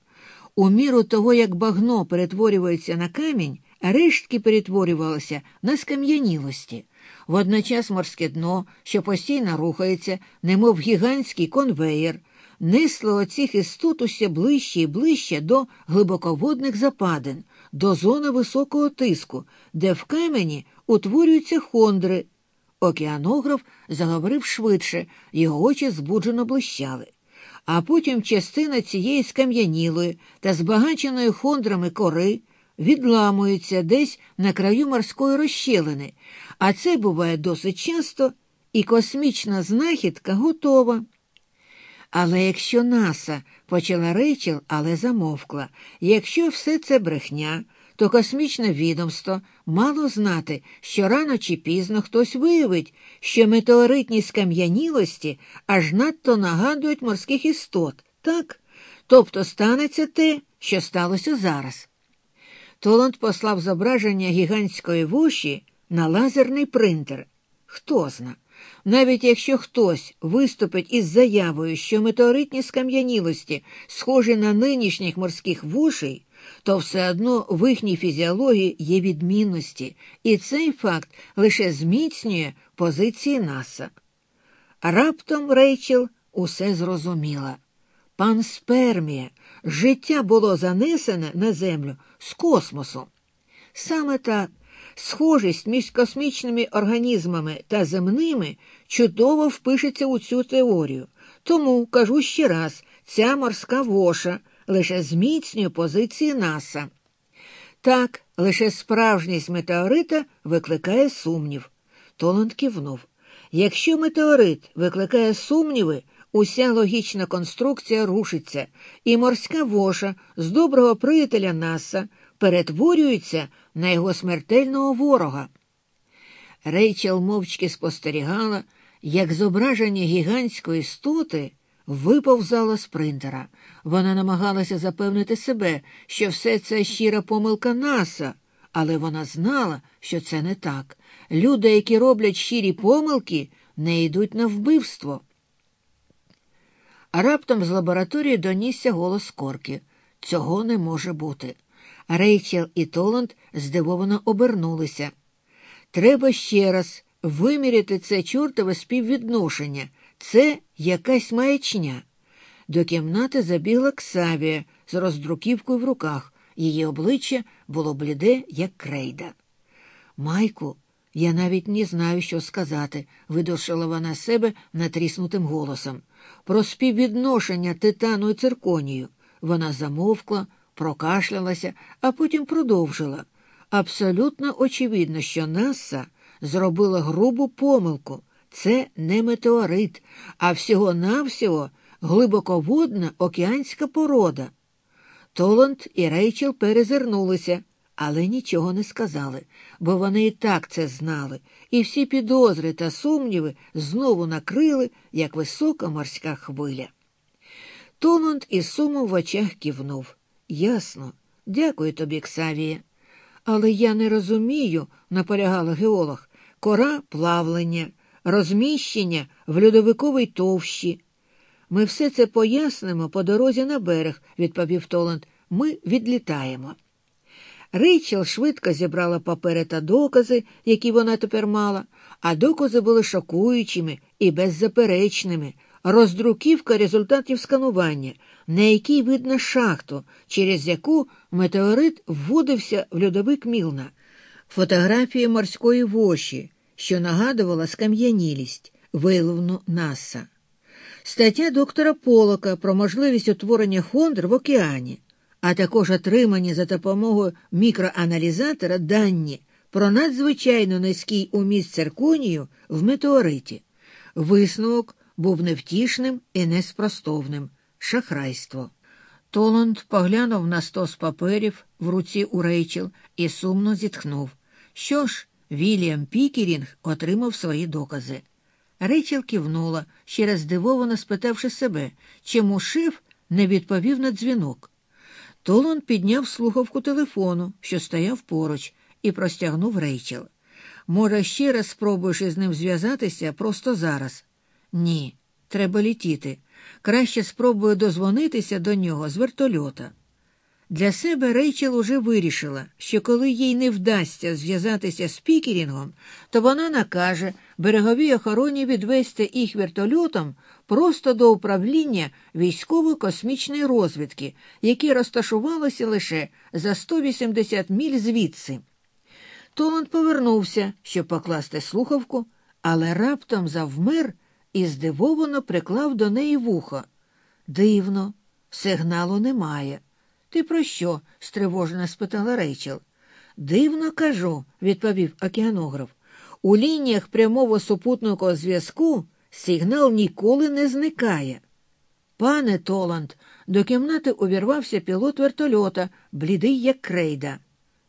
У міру того, як багно перетворюється на камінь, рештки перетворювалися на скам'янілості. Водночас морське дно, що постійно рухається, немов гігантський конвеєр, несло оцих істот усе ближче і ближче до глибоководних западин, до зони високого тиску, де в камені утворюються хондри. Океанограф заговорив швидше, його очі збуджено блищали а потім частина цієї скам'янілої та збагаченої хондрами кори відламується десь на краю морської розщелини, а це буває досить часто, і космічна знахідка готова. Але якщо наса почала Рейчел, але замовкла, якщо все це брехня, то космічне відомство мало знати, що рано чи пізно хтось виявить, що метеоритні скам'янілості аж надто нагадують морських істот, так? Тобто станеться те, що сталося зараз. Толанд послав зображення гігантської вуші на лазерний принтер. Хто зна? Навіть якщо хтось виступить із заявою, що метеоритні скам'янілості схожі на нинішніх морських вушей, то все одно в їхній фізіології є відмінності, і цей факт лише зміцнює позиції НАСА. Раптом Рейчел усе зрозуміла. Пан Спермія, життя було занесене на землю з космосу. Саме так. Схожість між космічними організмами та земними чудово впишеться у цю теорію. Тому кажу ще раз: ця морська воша лише зміцнює позиції НАСА. Так, лише справжність метеорита викликає сумнів. Толанд кивнув. Якщо метеорит викликає сумніви, уся логічна конструкція рушиться, і морська воша з доброго приятеля НАСА перетворюється на його смертельного ворога. Рейчел мовчки спостерігала, як зображення гігантської істоти виповзало з принтера. Вона намагалася запевнити себе, що все це щира помилка наса, але вона знала, що це не так. Люди, які роблять щирі помилки, не йдуть на вбивство. А раптом з лабораторії донісся голос Корки. Цього не може бути. Рейчел і Толанд здивовано обернулися. Треба ще раз виміряти це чортове співвідношення. Це якась маячня. До кімнати забігла Ксавія з роздруківкою в руках. Її обличчя було бліде, як крейда. Майку, я навіть не знаю, що сказати, видушила вона себе натріснутим голосом. Про співвідношення титану і цирконію. Вона замовкла, прокашлялася, а потім продовжила. Абсолютно очевидно, що Наса зробила грубу помилку. Це не метеорит, а всього-навсього глибоководна океанська порода. Толанд і Рейчел перезирнулися, але нічого не сказали, бо вони і так це знали, і всі підозри та сумніви знову накрили, як висока морська хвиля. Толанд із сумом в очах кивнув. Ясно, дякую тобі, Ксавіє. Але я не розумію, наполягала геолог, кора плавлення, розміщення в льодовиковій товщі. Ми все це пояснимо по дорозі на берег, відповів Толанд. Ми відлітаємо. Рейчел швидко зібрала папери та докази, які вона тепер мала, а докази були шокуючими і беззаперечними. Роздруківка результатів сканування, на якій видно шахту, через яку метеорит вводився в льодовик Мілна, фотографії морської воші, що нагадувала скам'янілість, виливну наса, стаття доктора Полока про можливість утворення хондр в океані а також отримані за допомогою мікроаналізатора дані про надзвичайно низький уміст цирконію в метеориті. Висновок був невтішним і неспростовним шахрайство. Толанд поглянув на стос паперів в руці у Рейчел і сумно зітхнув. Що ж, Вільям Пікерінг отримав свої докази. Рейчел кивнула, ще раз здивовано спитавши себе, чому шеф не відповів на дзвінок. Толон підняв слухавку телефону, що стояв поруч, і простягнув рейчел. Може, ще раз спробуєш із ним зв'язатися просто зараз? Ні, треба літіти. Краще спробую дозвонитися до нього з вертольота. Для себе Рейчел уже вирішила, що коли їй не вдасться зв'язатися з Пікерінгом, то вона накаже береговій охороні відвести їх вертольотом просто до управління військово-космічної розвідки, які розташувалося лише за 180 міль звідси. Толанд повернувся, щоб покласти слухавку, але раптом завмер і здивовано приклав до неї вухо. Дивно, сигналу немає. Ти про що? стривожено спитала Рейчел. Дивно кажу, відповів океанограф. У лініях прямого супутного зв'язку сигнал ніколи не зникає. Пане Толанд, до кімнати увірвався пілот вертольота, блідий, як крейда.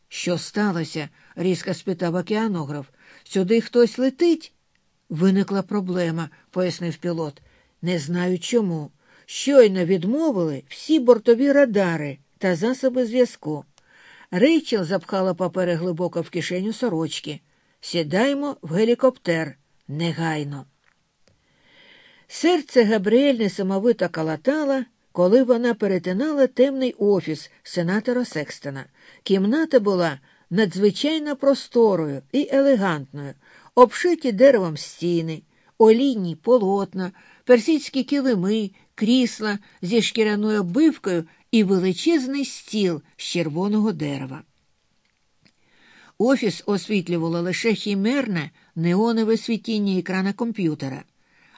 Що сталося? різко спитав океанограф. Сюди хтось летить? Виникла проблема, пояснив пілот. Не знаю чому. Щойно відмовили всі бортові радари та засоби зв'язку. Рейчел запхала папери глибоко в кишеню сорочки. Сідаймо в гелікоптер негайно. Серце Габріель несамовито калатало, коли вона перетинала темний офіс сенатора Секстона. Кімната була надзвичайно просторою і елегантною, обшиті деревом стіни, олійні полотна, персидські килими, крісла зі шкіряною оббивкою і величезний стіл з червоного дерева. Офіс освітлювало лише хімерне неонове світіння екрана комп'ютера.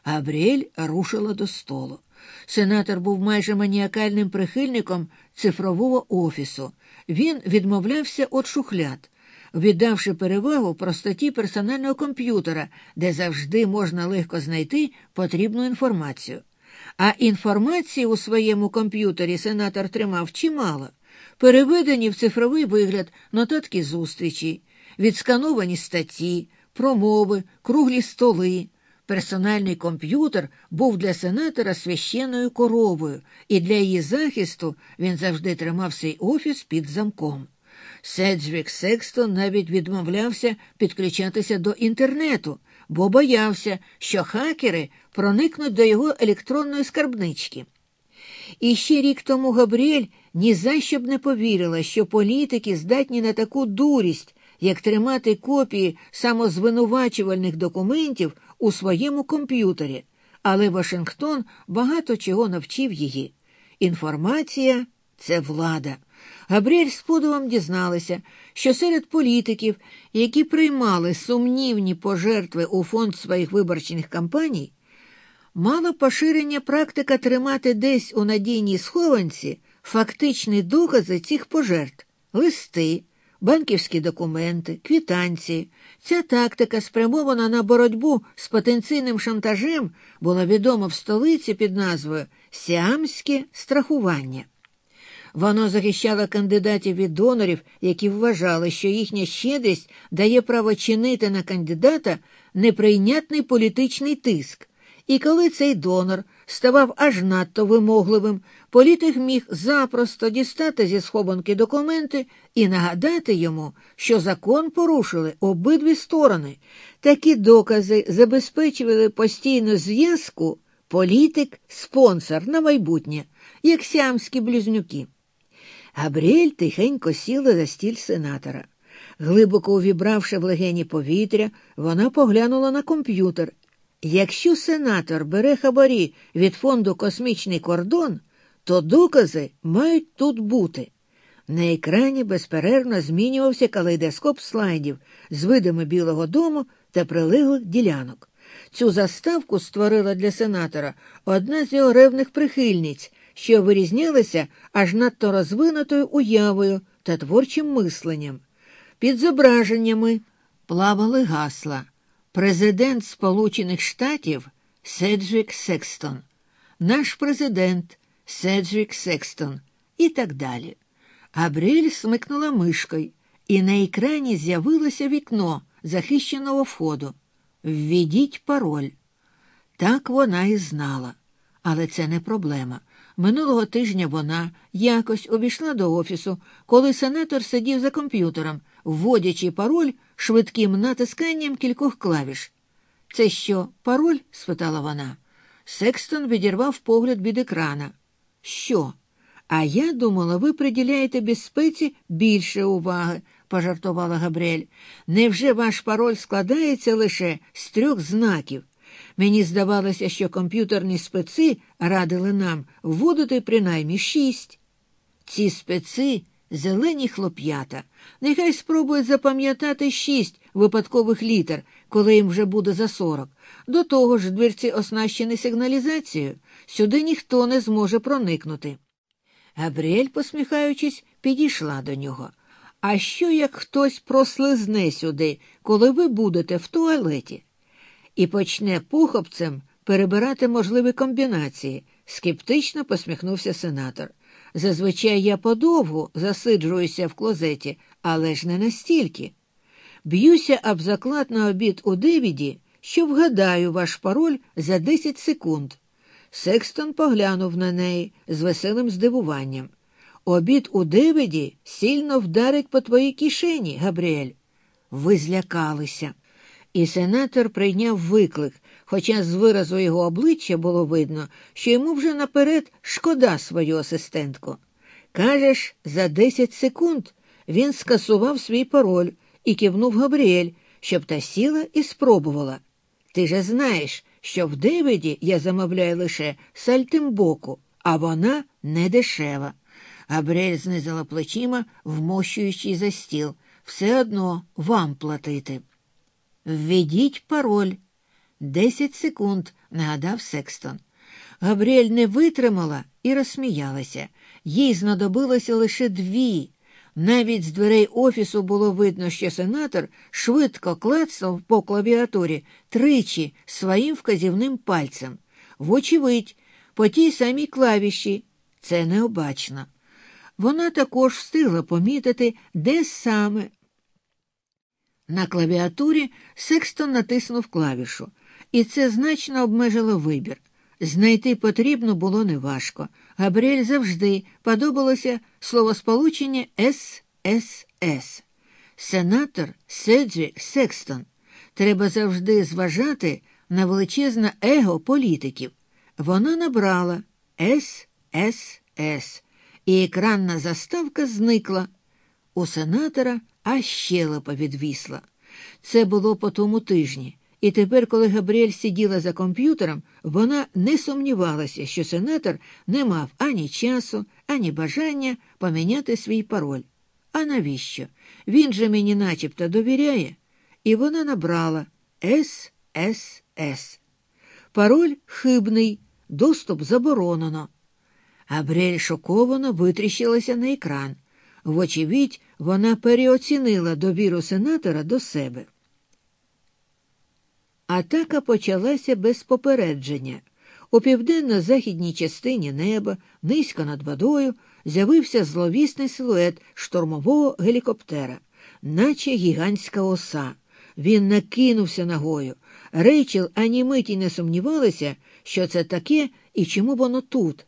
Габріель рушила до столу. Сенатор був майже маніакальним прихильником цифрового офісу. Він відмовлявся від шухляд, віддавши перевагу простоті персонального комп'ютера, де завжди можна легко знайти потрібну інформацію. А інформації у своєму комп'ютері сенатор тримав чимало, переведені в цифровий вигляд нотатки зустрічі, відскановані статті, промови, круглі столи. Персональний комп'ютер був для сенатора священною коровою, і для її захисту він завжди тримав свій офіс під замком. Седжвік Секстон навіть відмовлявся підключатися до інтернету, бо боявся, що хакери проникнуть до його електронної скарбнички. І ще рік тому Габріель ні за що б не повірила, що політики здатні на таку дурість, як тримати копії самозвинувачувальних документів у своєму комп'ютері, але Вашингтон багато чого навчив її. Інформація це влада. Габріель з подивом дізналася, що серед політиків, які приймали сумнівні пожертви у фонд своїх виборчих кампаній, мала поширення практика тримати десь у надійній схованці фактичні докази цих пожертв, листи, банківські документи, квітанції. Ця тактика, спрямована на боротьбу з потенційним шантажем, була відома в столиці під назвою Сіамське страхування. Воно захищало кандидатів від донорів, які вважали, що їхня щедрість дає право чинити на кандидата неприйнятний політичний тиск, І коли цей донор ставав аж надто вимогливим, політик міг запросто дістати зі схованки документи і нагадати йому, що закон порушили обидві сторони. Такі докази забезпечували постійну зв'язку політик, спонсор на майбутнє, як сямські близнюки. Габріель тихенько сіла за стіль сенатора. Глибоко увібравши в легені повітря, вона поглянула на комп'ютер. Якщо сенатор бере хабарі від фонду Космічний кордон, то докази мають тут бути. На екрані безперервно змінювався калейдоскоп слайдів з видами Білого дому та прилеглих ділянок. Цю заставку створила для сенатора одна з його ревних прихильниць, що вирізнялася аж надто розвинутою уявою та творчим мисленням. Під зображеннями плавали гасла Президент Сполучених Штатів Седжвік Секстон, наш президент Седжвік Секстон і так далі. Габріель смикнула мишкою, і на екрані з'явилося вікно захищеного входу. Введіть пароль. Так вона і знала. Але це не проблема. Минулого тижня вона якось обійшла до офісу, коли сенатор сидів за комп'ютером, вводячи пароль швидким натисканням кількох клавіш. Це що, пароль? спитала вона. Секстон відірвав погляд від екрана. Що? А я думала, ви приділяєте безпеці більше уваги, пожартувала Габріель. Невже ваш пароль складається лише з трьох знаків? Мені здавалося, що комп'ютерні специ радили нам вводити принаймні шість. Ці специ зелені хлоп'ята. Нехай спробують запам'ятати шість випадкових літер, коли їм вже буде за сорок. До того ж, двірці оснащені сигналізацією, сюди ніхто не зможе проникнути. Габріель, посміхаючись, підійшла до нього. А що як хтось прослизне сюди, коли ви будете в туалеті? І почне похопцем перебирати можливі комбінації, скептично посміхнувся сенатор. Зазвичай я подовгу засиджуюся в клозеті, але ж не настільки. Б'юся об заклад на обід у Девіді, що вгадаю ваш пароль за 10 секунд. Секстон поглянув на неї з веселим здивуванням. Обід у Девіді сильно вдарить по твоїй кишені, Габріель. Ви злякалися. І сенатор прийняв виклик, хоча з виразу його обличчя було видно, що йому вже наперед шкода свою асистентку. Кажеш, за десять секунд він скасував свій пароль і кивнув Габріель, щоб та сіла і спробувала. Ти же знаєш, що в Девіді я замовляю лише сальтимбоку, а вона не дешева. Габріель знизила плечима, вмощуючи за стіл. Все одно вам платити. Введіть пароль. Десять секунд, нагадав Секстон. Габріель не витримала і розсміялася. Їй знадобилося лише дві. Навіть з дверей офісу було видно, що сенатор швидко клацав по клавіатурі тричі своїм вказівним пальцем. Вочевидь, по тій самій клавіші. Це необачно. Вона також встигла помітити, де саме на клавіатурі Секстон натиснув клавішу, і це значно обмежило вибір. Знайти потрібно було неважко. Габріель завжди подобалося словосполучення ССС. Сенатор Седжі Секстон. Треба завжди зважати на величезне его політиків. Вона набрала ССС, і екранна заставка зникла. У сенатора а щелепа відвісла. Це було по тому тижні, і тепер, коли Габріель сиділа за комп'ютером, вона не сумнівалася, що сенатор не мав ані часу, ані бажання поміняти свій пароль. А навіщо? Він же мені начебто довіряє. І вона набрала ССС. Пароль хибний, доступ заборонено. Габріель шоковано витріщилася на екран. Вочевидь, вона переоцінила довіру сенатора до себе. Атака почалася без попередження. У південно-західній частині неба, низько над водою, з'явився зловісний силует штурмового гелікоптера, наче гігантська оса. Він накинувся ногою. Рейчел ані миті не сумнівалася, що це таке і чому воно тут.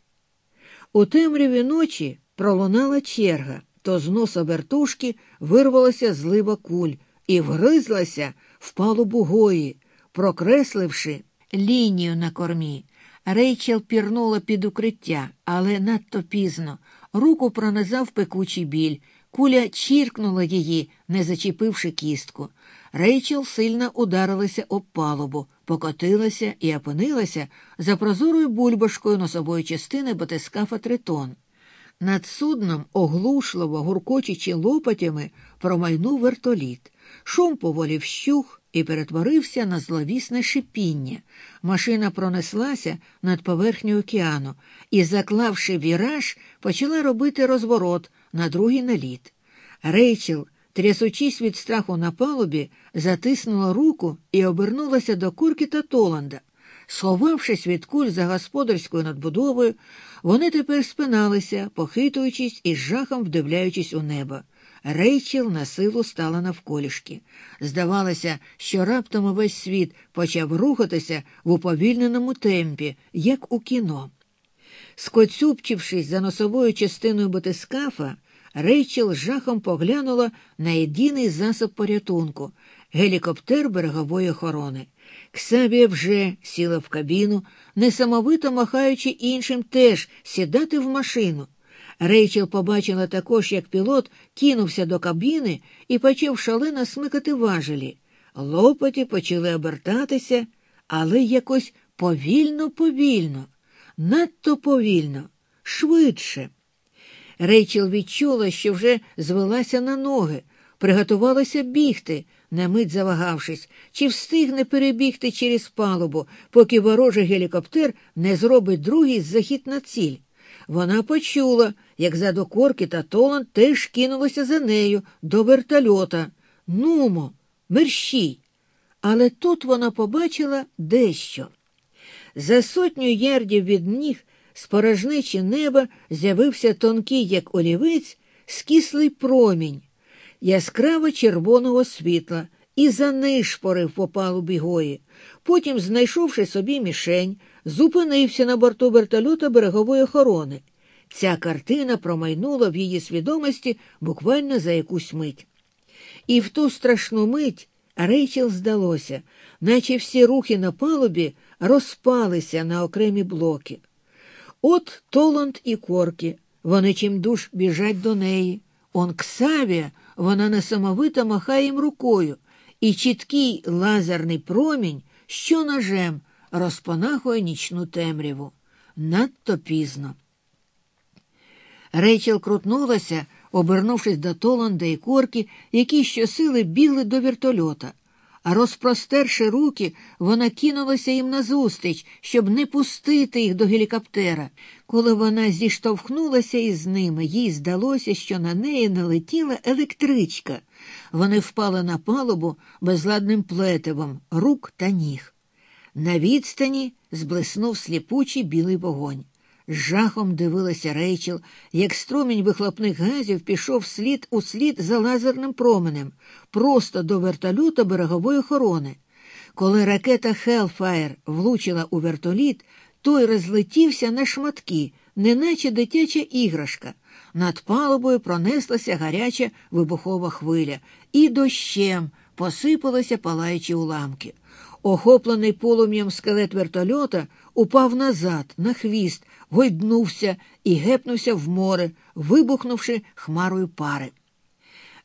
У темряві ночі пролунала черга, то з носа вертушки вирвалася злива куль і вгризлася в палубу гої, прокресливши лінію на кормі. Рейчел пірнула під укриття, але надто пізно. Руку пронизав пекучий біль. Куля чіркнула її, не зачепивши кістку. Рейчел сильно ударилася об палубу, покотилася і опинилася за прозорою бульбашкою носової частини батискафа тритон. Над судном, оглушливо гуркочучи лопатями, промайнув вертоліт. Шум поволі вщух і перетворився на зловісне шипіння. Машина пронеслася над поверхнею океану і, заклавши віраж, почала робити розворот на другий наліт. Рейчел, трясучись від страху на палубі, затиснула руку і обернулася до курки та Толанда. Сховавшись від куль за господарською надбудовою, вони тепер спиналися, похитуючись і з жахом вдивляючись у небо. Рейчел на силу стала навколішки. Здавалося, що раптом увесь світ почав рухатися в уповільненому темпі, як у кіно. Скоцюбчившись за носовою частиною батискафа, Рейчел жахом поглянула на єдиний засоб порятунку гелікоптер берегової охорони. Ксавія вже сіла в кабіну, несамовито махаючи іншим теж сідати в машину. Рейчел побачила також, як пілот кинувся до кабіни і почав шалено смикати важелі. Лопаті почали обертатися, але якось повільно, повільно, надто повільно, швидше. Рейчел відчула, що вже звелася на ноги, приготувалася бігти, на мить завагавшись, чи встигне перебігти через палубу, поки ворожий гелікоптер не зробить другий захід на ціль. Вона почула, як заду Корки та Толан теж кинулося за нею до вертольота. Нумо, мерщій. Але тут вона побачила дещо. За сотню ярдів від ніг з порожнечі неба з'явився тонкий, як олівець, скислий промінь яскраво червоного світла і занишпорив по палубі гої. Потім, знайшовши собі мішень, зупинився на борту вертольота берегової охорони. Ця картина промайнула в її свідомості буквально за якусь мить. І в ту страшну мить Рейчел здалося, наче всі рухи на палубі розпалися на окремі блоки. От Толанд і Корки, вони чимдуж біжать до неї. Он Ксавія, вона несамовито махає їм рукою, і чіткий лазерний промінь, що ножем розпанахує нічну темряву. Надто пізно. Рейчел крутнулася, обернувшись до Толанда і корки, які щосили бігли до вертольота. Розпростерши руки, вона кинулася їм назустріч, щоб не пустити їх до гелікоптера. Коли вона зіштовхнулася із ними, їй здалося, що на неї налетіла електричка. Вони впали на палубу безладним плетивом рук та ніг. На відстані зблиснув сліпучий білий вогонь. З жахом дивилася Рейчел, як струмінь вихлопних газів пішов слід у слід за лазерним променем, просто до вертольота берегової охорони. Коли ракета Хелфаєр влучила у вертоліт, той розлетівся на шматки, неначе дитяча іграшка. Над палубою пронеслася гаряча вибухова хвиля, і дощем посипалися палаючі уламки. Охоплений полум'ям скелет вертольота упав назад, на хвіст, гойднувся і гепнувся в море, вибухнувши хмарою пари.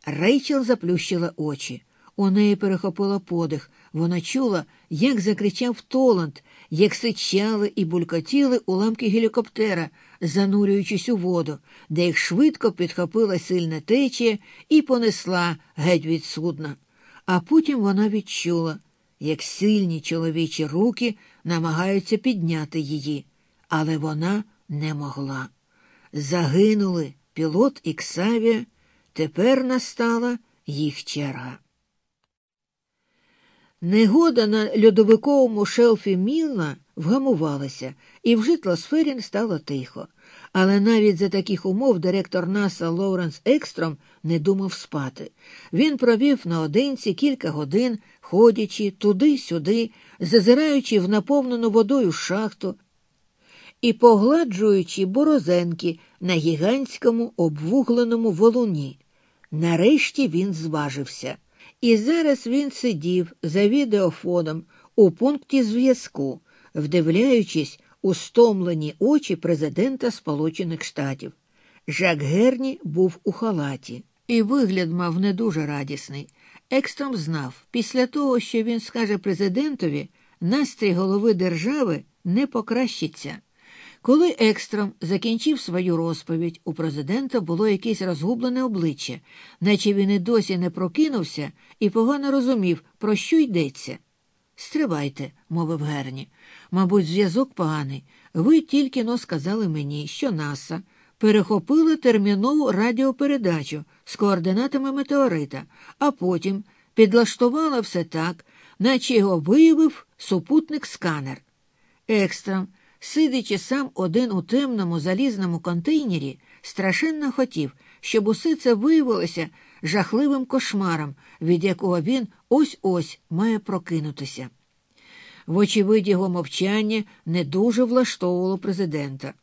Рейчел заплющила очі. У неї перехопила подих. Вона чула, як закричав Толанд, як сичали і булькотіли уламки гелікоптера, занурюючись у воду, де їх швидко підхопила сильна течія і понесла геть від судна. А потім вона відчула, як сильні чоловічі руки намагаються підняти її, але вона не могла. Загинули пілот і Ксавія, тепер настала їх черга. Негода на льодовиковому шелфі Мілна вгамувалася, і в житлосфері стало тихо. Але навіть за таких умов директор НАСА Лоуренс Екстром не думав спати. Він провів наодинці кілька годин, ходячи туди-сюди, зазираючи в наповнену водою шахту і погладжуючи борозенки на гігантському обвугленому волуні. Нарешті він зважився. І зараз він сидів за відеофоном у пункті зв'язку, вдивляючись у стомлені очі президента Сполучених Штатів. Жак Герні був у халаті, і вигляд мав не дуже радісний. Екстром знав, після того, що він скаже президентові, настрій голови держави не покращиться. Коли Екстром закінчив свою розповідь, у президента було якесь розгублене обличчя, наче він і досі не прокинувся і погано розумів, про що йдеться. Стривайте, мовив Герні. Мабуть, зв'язок поганий. Ви тільки но сказали мені, що НАСА перехопила термінову радіопередачу з координатами метеорита, а потім підлаштувала все так, наче його виявив супутник сканер. Екстрам сидячи сам один у темному залізному контейнері, страшенно хотів, щоб усе це виявилося жахливим кошмаром, від якого він ось ось має прокинутися. Вочевидь, його мовчання не дуже влаштовувало президента.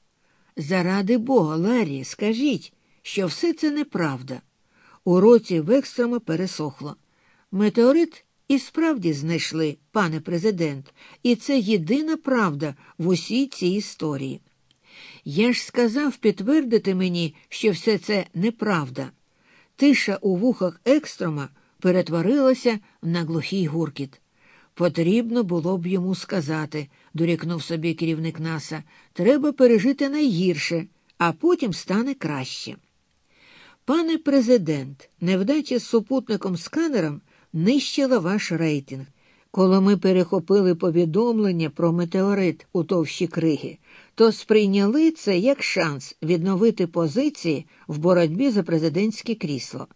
Заради Бога, Ларі, скажіть, що все це неправда. У році Векстрема пересохло. Метеорит і справді знайшли, пане президент, і це єдина правда в усій цій історії. Я ж сказав підтвердити мені, що все це неправда. Тиша у вухах екстрома перетворилася на глухий гуркіт. Потрібно було б йому сказати, дорікнув собі керівник НАСА, треба пережити найгірше, а потім стане краще. Пане президент, невдача з супутником сканером нищила ваш рейтинг. Коли ми перехопили повідомлення про метеорит у товщі криги, то сприйняли це як шанс відновити позиції в боротьбі за президентське крісло.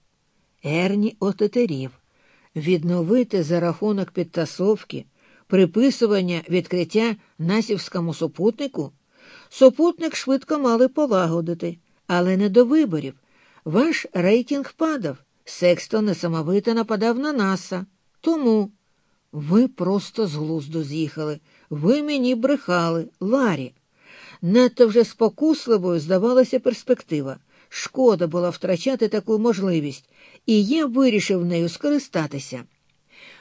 Ерні отетерів відновити за рахунок підтасовки, приписування відкриття насівському супутнику. Супутник швидко мали полагодити, але не до виборів. Ваш рейтинг падав. Секстон несамовито нападав на наса. Тому ви просто з глузду з'їхали. Ви мені брехали, Ларі. Надто вже спокусливою здавалася перспектива. Шкода була втрачати таку можливість, і я вирішив нею скористатися.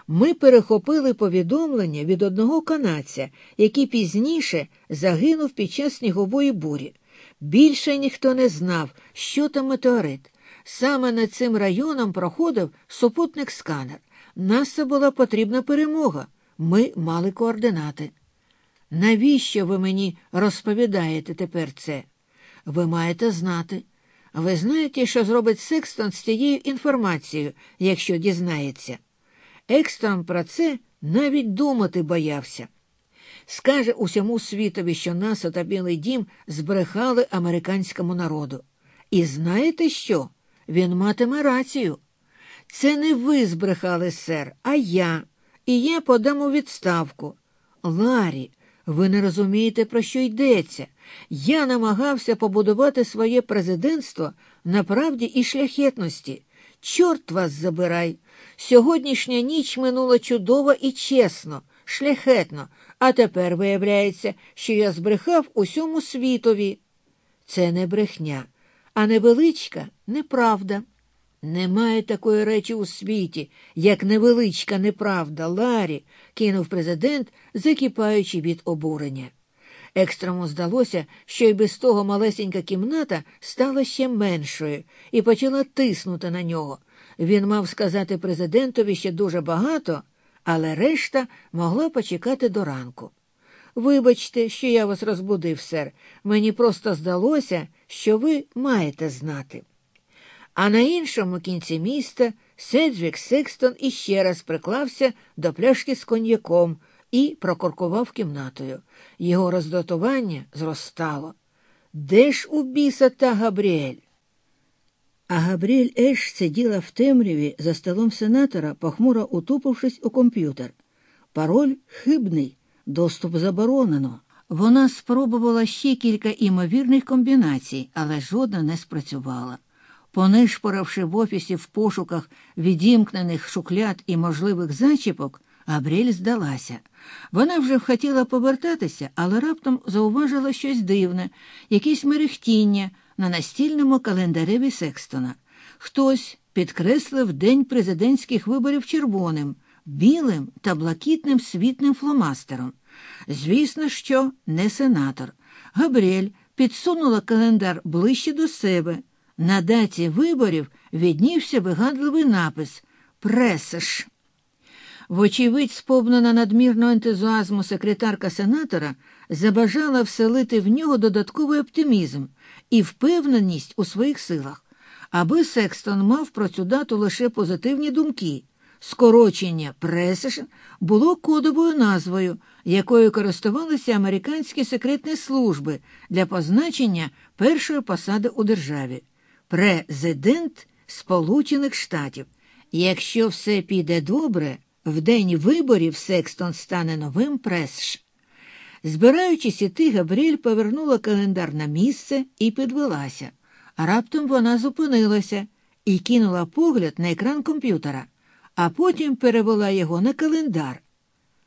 Ми перехопили повідомлення від одного канадця, який пізніше загинув під час снігової бурі. Більше ніхто не знав, що там метеорит. Саме над цим районом проходив супутник сканер. Наса була потрібна перемога. Ми мали координати. Навіщо ви мені розповідаєте тепер це? Ви маєте знати. Ви знаєте, що зробить Секстон з цією інформацією, якщо дізнається. Екстрам про це навіть думати боявся. Скаже усьому світові, що Наса та Білий дім збрехали американському народу. І знаєте що? Він матиме рацію. Це не ви збрехали, сер, а я. І я подам у відставку. Ларі, ви не розумієте, про що йдеться. Я намагався побудувати своє президентство на правді і шляхетності. Чорт вас забирай. Сьогоднішня ніч минула чудово і чесно, шляхетно, а тепер виявляється, що я збрехав усьому світові. Це не брехня а невеличка неправда. Немає такої речі у світі, як невеличка неправда, Ларі, кинув президент, закипаючи від обурення. Екстрому здалося, що й без того малесенька кімната стала ще меншою і почала тиснути на нього. Він мав сказати президентові ще дуже багато, але решта могла почекати до ранку. Вибачте, що я вас розбудив, сер. Мені просто здалося, що ви маєте знати. А на іншому кінці міста Седжвік Секстон іще раз приклався до пляшки з коньяком і прокоркував кімнатою. Його роздратування зростало. Де ж у біса та Габріель? А Габріель Еш сиділа в темряві за столом сенатора, похмуро утупившись у комп'ютер. Пароль хибний, доступ заборонено. Вона спробувала ще кілька імовірних комбінацій, але жодна не спрацювала. Понишпоравши в офісі в пошуках відімкнених шухляд і можливих зачіпок, Габріель здалася. Вона вже хотіла повертатися, але раптом зауважила щось дивне, якесь мерехтіння на настільному календареві Секстона. Хтось підкреслив день президентських виборів червоним, білим та блакитним світним фломастером. Звісно, що не сенатор. Габріель підсунула календар ближче до себе. На даті виборів віднівся вигадливий напис Пресеш. Вочевидь, сповнена надмірного ентузіазму секретарка сенатора забажала вселити в нього додатковий оптимізм і впевненість у своїх силах, аби Секстон мав про цю дату лише позитивні думки. Скорочення Пресеш було кодовою назвою, якою користувалися американські секретні служби для позначення першої посади у державі президент Сполучених Штатів. Якщо все піде добре, в день виборів Секстон стане новим пресш. Збираючись іти, Габріель повернула календар на місце і підвелася. Раптом вона зупинилася і кинула погляд на екран комп'ютера, а потім перевела його на календар.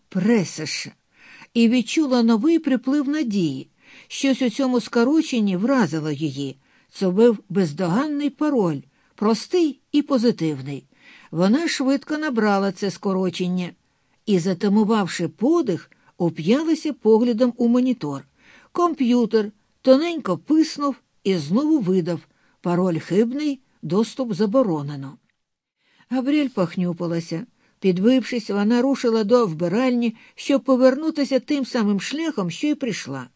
Пресеш. І відчула новий приплив надії. Щось у цьому скороченні вразило її. Це був бездоганний пароль, простий і позитивний. Вона швидко набрала це скорочення і, затамувавши подих, уп'ялася поглядом у монітор. Комп'ютер тоненько писнув і знову видав пароль хибний, доступ заборонено. Габріель похнюпилася. Підвившись, вона рушила до вбиральні, щоб повернутися тим самим шляхом, що й прийшла.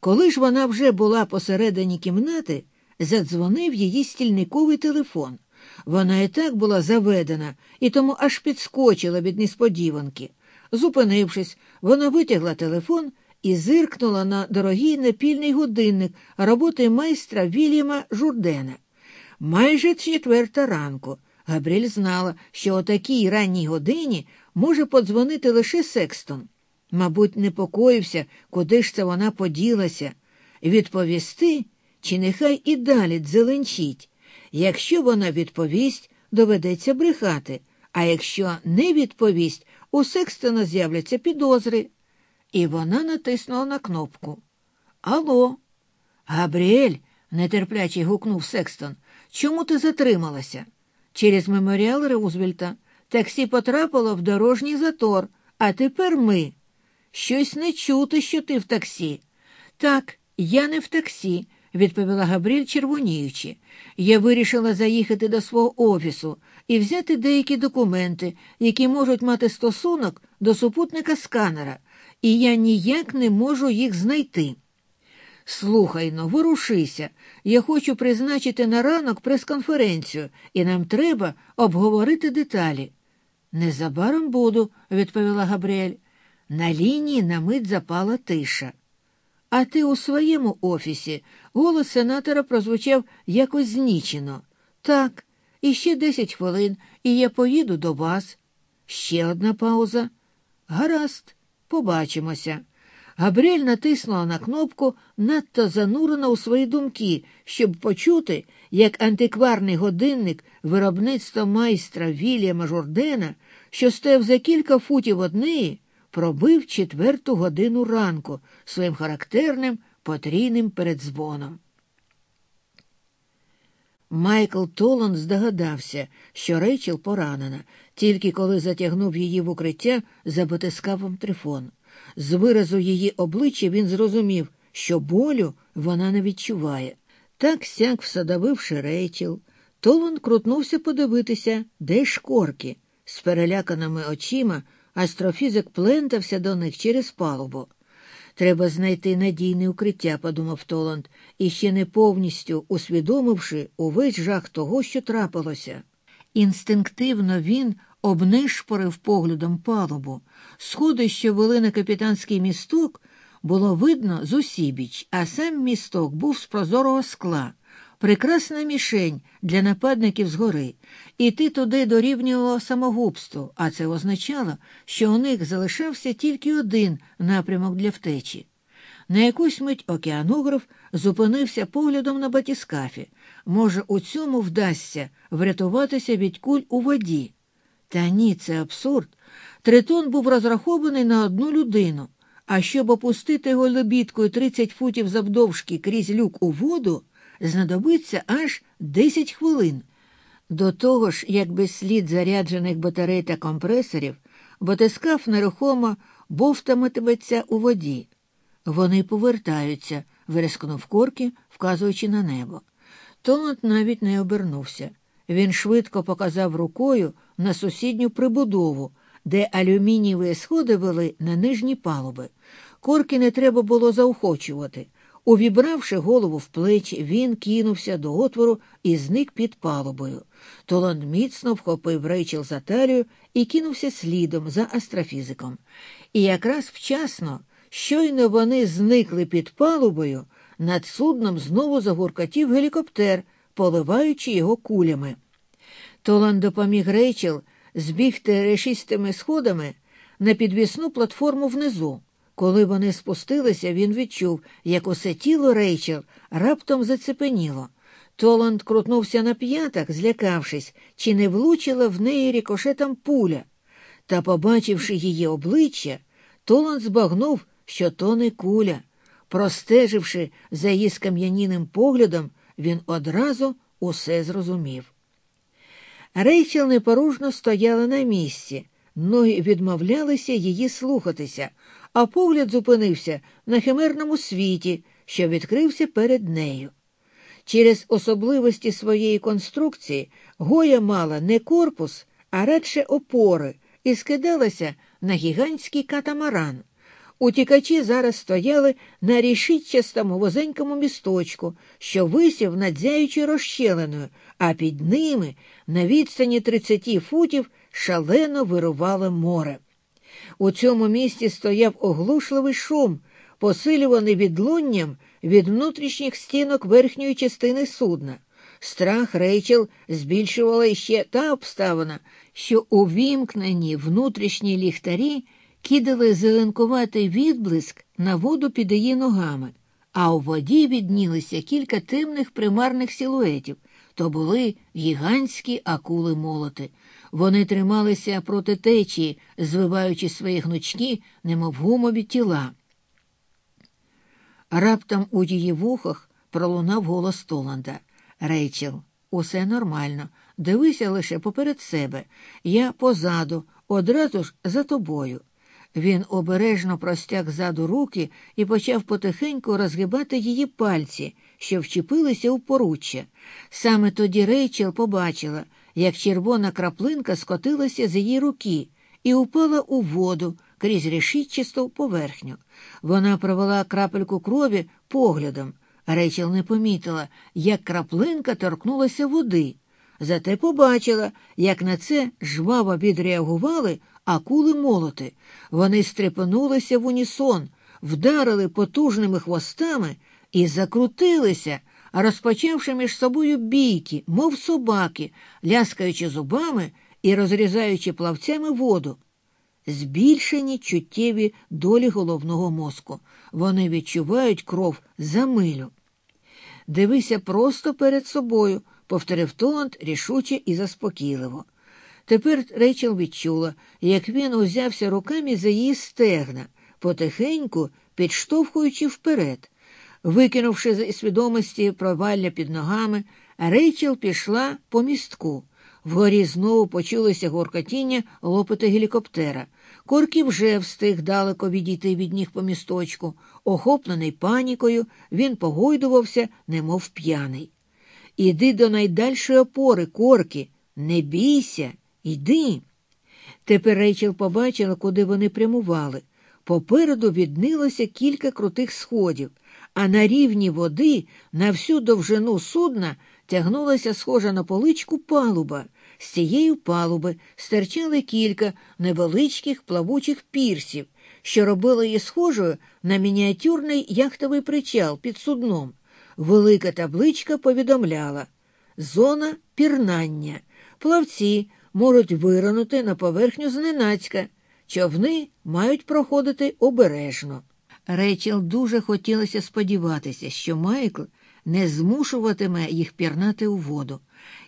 Коли ж вона вже була посередині кімнати, задзвонив її стільниковий телефон. Вона і так була заведена і тому аж підскочила від несподіванки. Зупинившись, вона витягла телефон і зиркнула на дорогий напільний годинник роботи майстра Вільяма Журдена. Майже четверта ранку. Габріль знала, що о такій ранній годині може подзвонити лише Секстон. Мабуть, непокоївся, куди ж це вона поділася. Відповісти, чи нехай і далі дзеленчить. Якщо вона відповість, доведеться брехати, а якщо не відповість, у Секстона з'являться підозри. І вона натиснула на кнопку. Алло, Габріель, нетерпляче гукнув Секстон, чому ти затрималася? Через меморіал Рузвельта таксі потрапило в дорожній затор, а тепер ми. Щось не чути, що ти в таксі. Так, я не в таксі відповіла Габріль, червоніючи. Я вирішила заїхати до свого офісу і взяти деякі документи, які можуть мати стосунок до супутника сканера, і я ніяк не можу їх знайти. Слухай но, ворушися. Я хочу призначити на ранок прес-конференцію, і нам треба обговорити деталі. Незабаром буду, відповіла Габріель. На лінії на мить запала тиша. А ти у своєму офісі голос сенатора прозвучав якось знічено. Так, іще десять хвилин, і я поїду до вас. Ще одна пауза. Гаразд, побачимося. Габріель натиснула на кнопку, надто занурена у свої думки, щоб почути, як антикварний годинник виробництва майстра Вільяма Жордена, що стояв за кілька футів од неї, пробив четверту годину ранку своїм характерним потрійним передзвоном. Майкл Толан здогадався, що Рейчел поранена, тільки коли затягнув її в укриття за батискавом трифон. З виразу її обличчя він зрозумів, що болю вона не відчуває. Так сяк всадавивши Рейчел, Толан крутнувся подивитися, де шкорки. З переляканими очима астрофізик плентався до них через палубу. Треба знайти надійне укриття, подумав Толанд, і ще не повністю усвідомивши увесь жах того, що трапилося. Інстинктивно він обнишпорив поглядом палубу. Сходи, що вели на капітанський місток, було видно з усібіч, а сам місток був з прозорого скла. прекрасна мішень для нападників згори. Іти туди дорівнювало самогубству, а це означало, що у них залишався тільки один напрямок для втечі. На якусь мить океанограф зупинився поглядом на батіскафі. Може, у цьому вдасться врятуватися від куль у воді. Та ні, це абсурд. Тритон був розрахований на одну людину, а щоб опустити його лебідкою 30 футів завдовжки крізь люк у воду, знадобиться аж 10 хвилин. До того ж, як без слід заряджених батарей та компресорів, батискаф нерухомо бовтаметиметься у воді. Вони повертаються, вирискнув корки, вказуючи на небо. Толанд навіть не обернувся. Він швидко показав рукою на сусідню прибудову, де алюмінієві сходи вели на нижні палуби. Корки не треба було заохочувати. Увібравши голову в плечі, він кинувся до отвору і зник під палубою. Толанд міцно вхопив Рейчел за талію і кинувся слідом за астрофізиком. І якраз вчасно, щойно вони зникли під палубою, над судном знову загуркотів гелікоптер, поливаючи його кулями. Толан допоміг Рейчел збігти решістими сходами на підвісну платформу внизу. Коли вони спустилися, він відчув, як усе тіло Рейчел раптом зацепеніло. Толанд крутнувся на п'ятах, злякавшись, чи не влучила в неї рікошетом пуля. Та, побачивши її обличчя, Толанд збагнув, що то не куля. Простеживши за її скам'яніним поглядом, він одразу усе зрозумів. Рейчел непоружно стояла на місці, ноги відмовлялися її слухатися, а погляд зупинився на химерному світі, що відкрився перед нею. Через особливості своєї конструкції Гоя мала не корпус, а радше опори і скидалася на гігантський катамаран. Утікачі зараз стояли на рішітчастому возенькому місточку, що висів над зяючою розщеленою, а під ними, на відстані 30 футів, шалено вирувало море. У цьому місті стояв оглушливий шум, посилюваний відлунням від внутрішніх стінок верхньої частини судна. Страх Рейчел збільшувала іще та обставина, що у вімкненні внутрішні ліхтарі кидали зеленкуватий відблиск на воду під її ногами, а у воді віднілися кілька темних примарних силуетів. То були гігантські акули молоти. Вони трималися проти течії, звиваючи свої гнучки, немов гумові тіла. Раптом у її вухах пролунав голос Толанда. Рейчел, усе нормально. Дивися лише поперед себе. Я позаду, одразу ж за тобою. Він обережно простяг ззаду руки і почав потихеньку розгибати її пальці, що вчепилися у поруччя. Саме тоді Рейчел побачила, як червона краплинка скотилася з її руки і упала у воду крізь решітчасту поверхню. Вона провела крапельку крові поглядом. Рейчел не помітила, як краплинка торкнулася води. Зате побачила, як на це жваво відреагували акули молоти. Вони стрепенулися в унісон, вдарили потужними хвостами і закрутилися, розпочавши між собою бійки, мов собаки, ляскаючи зубами і розрізаючи плавцями воду. Збільшені чуттєві долі головного мозку. Вони відчувають кров за милю. Дивися просто перед собою, повторив Толанд рішуче і заспокійливо. Тепер Рейчел відчула, як він узявся руками за її стегна, потихеньку підштовхуючи вперед. Викинувши з свідомості провалля під ногами, Рейчел пішла по містку. Вгорі знову почулося горкотіння лопоти гелікоптера. Коркі вже встиг далеко відійти від ніг по місточку. Охоплений панікою, він погойдувався, немов п'яний. Іди до найдальшої опори, корки, не бійся, йди. Тепер Рейчел побачила, куди вони прямували. Попереду віднилося кілька крутих сходів, а на рівні води на всю довжину судна тягнулася схожа на поличку палуба. З цієї палуби стирчали кілька невеличких плавучих пірсів, що робили її схожою на мініатюрний яхтовий причал під судном. велика табличка повідомляла зона пірнання. Плавці можуть виранути на поверхню зненацька. Човни мають проходити обережно. Рейчел дуже хотілося сподіватися, що Майкл не змушуватиме їх пірнати у воду.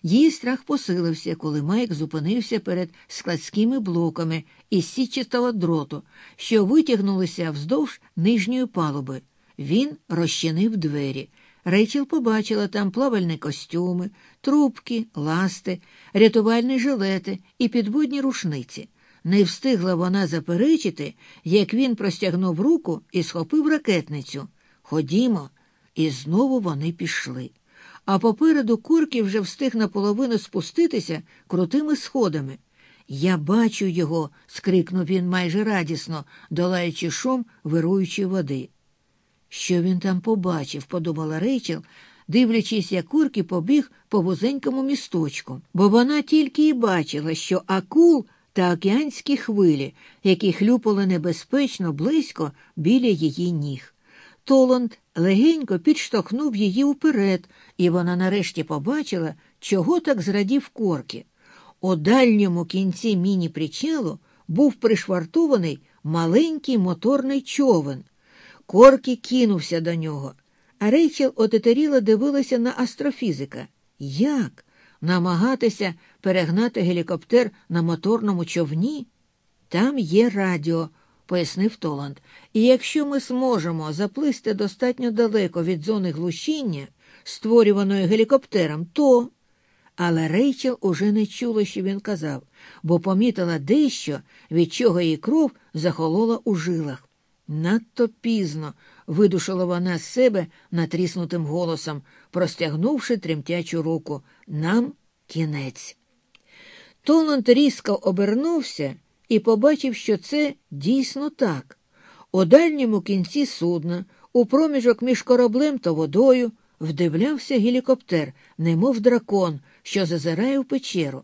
Її страх посилився, коли Майк зупинився перед складськими блоками із січистого дроту, що витягнулися вздовж нижньої палуби. Він розчинив двері. Рейчел побачила там плавальні костюми, трубки, ласти, рятувальні жилети і підводні рушниці. Не встигла вона заперечити, як він простягнув руку і схопив ракетницю. Ходімо, і знову вони пішли. А попереду курки вже встиг наполовину спуститися крутими сходами. Я бачу його, скрикнув він майже радісно, долаючи шум вируючої води. Що він там побачив, подумала Рейчел, дивлячись, як курки побіг по вузенькому місточку, бо вона тільки і бачила, що акул та океанські хвилі, які хлюпали небезпечно близько біля її ніг. Толанд легенько підштовхнув її вперед, і вона нарешті побачила, чого так зрадів корки. У дальньому кінці міні-причалу був пришвартований маленький моторний човен. Коркі кинувся до нього, а Рейчел отетеріло дивилася на астрофізика. Як? Намагатися перегнати гелікоптер на моторному човні? Там є радіо, пояснив Толанд. І якщо ми зможемо заплисти достатньо далеко від зони глушіння, створюваної гелікоптером, то. Але Рейчел уже не чула, що він казав, бо помітила дещо, від чого її кров захолола у жилах. Надто пізно видушила вона з себе натріснутим голосом, простягнувши тремтячу руку. Нам кінець. Толанд різко обернувся і побачив, що це дійсно так. У дальньому кінці судна, у проміжок між кораблем та водою, вдивлявся гелікоптер, немов дракон, що зазирає в печеру.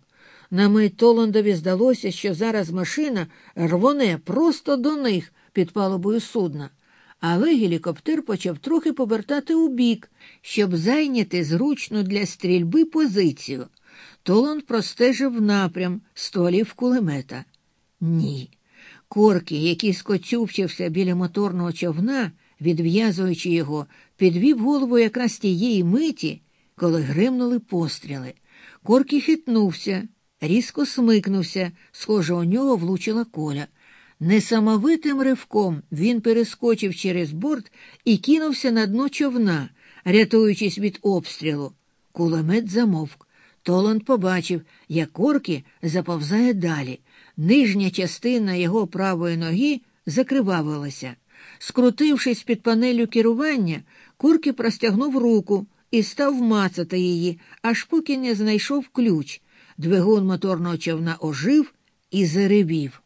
На мить Толандові здалося, що зараз машина рвоне просто до них під палубою судна. Але гелікоптер почав трохи повертати у бік, щоб зайняти зручну для стрільби позицію. Толанд простежив напрям стволів кулемета. Ні. Корки, який скоцюбчився біля моторного човна, відв'язуючи його, підвів голову якраз тієї миті, коли гримнули постріли. Корки хитнувся, різко смикнувся, схоже, у нього влучила коля. Несамовитим ривком він перескочив через борт і кинувся на дно човна, рятуючись від обстрілу. Кулемет замовк. Толанд побачив, як корки заповзає далі. Нижня частина його правої ноги закривавилася. Скрутившись під панелю керування, Курки простягнув руку і став мацати її, аж поки не знайшов ключ. Двигун моторного човна ожив і заревів.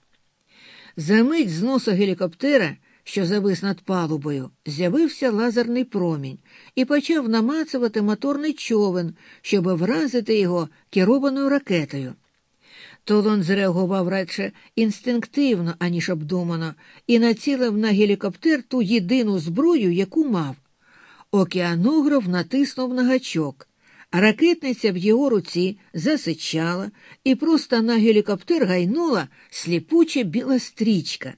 Замить з носа гелікоптера, що завис над палубою, з'явився лазерний промінь і почав намацувати моторний човен, щоб вразити його керованою ракетою. Толон зреагував радше інстинктивно, аніж обдумано, і націлив на гелікоптер ту єдину зброю, яку мав. Океанограф натиснув на гачок. Ракетниця в його руці засичала, і просто на гелікоптер гайнула сліпуча біла стрічка.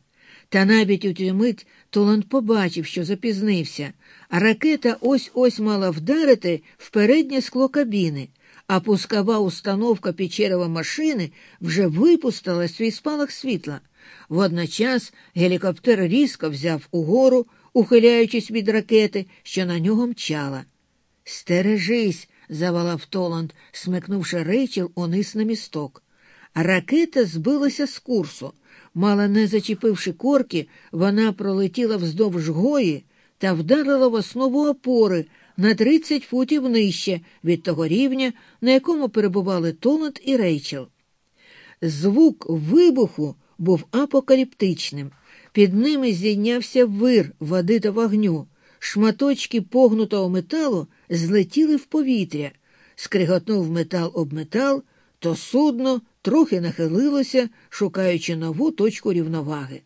Та навіть у тю мить Толанд побачив, що запізнився, ракета ось ось мала вдарити в переднє скло кабіни, а пускова установка печерова машини вже випустила свій спалах світла. Водночас гелікоптер різко взяв угору, ухиляючись від ракети, що на нього мчала. Стережись, завалав Толанд, смикнувши рейчел униз на місток. Ракета збилася з курсу. Мало не зачепивши корки, вона пролетіла вздовж гої та вдарила в основу опори на 30 футів нижче від того рівня, на якому перебували Толанд і Рейчел. Звук вибуху був апокаліптичним. Під ними зійнявся вир води та вогню. Шматочки погнутого металу злетіли в повітря, скриготнув метал об метал, то судно трохи нахилилося, шукаючи нову точку рівноваги.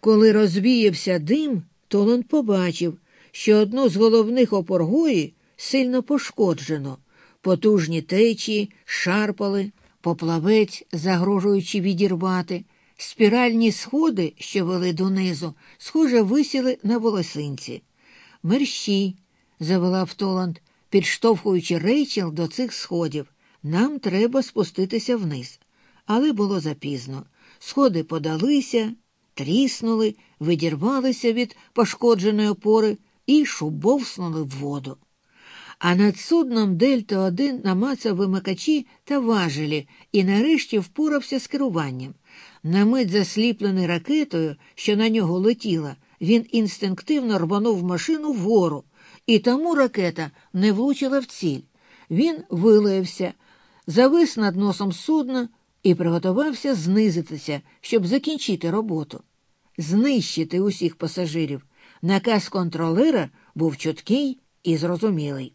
Коли розвіявся дим, Толон побачив, що одну з головних опоргої сильно пошкоджено, потужні течії, шарпали, поплавець, загрожуючи відірвати, спіральні сходи, що вели донизу, схоже, висіли на волосинці. Мерщій, завела Втоланд, підштовхуючи рейчел до цих сходів. Нам треба спуститися вниз. Але було запізно. Сходи подалися, тріснули, видірвалися від пошкодженої опори і шубовснули в воду. А над судном Дельта 1 намацав вимикачі та важелі і нарешті впорався з керуванням. На мить засліплений ракетою, що на нього летіла, він інстинктивно рванув машину вгору, і тому ракета не влучила в ціль. Він вилаявся, завис над носом судна і приготувався знизитися, щоб закінчити роботу, знищити усіх пасажирів. Наказ контролера був чіткий і зрозумілий.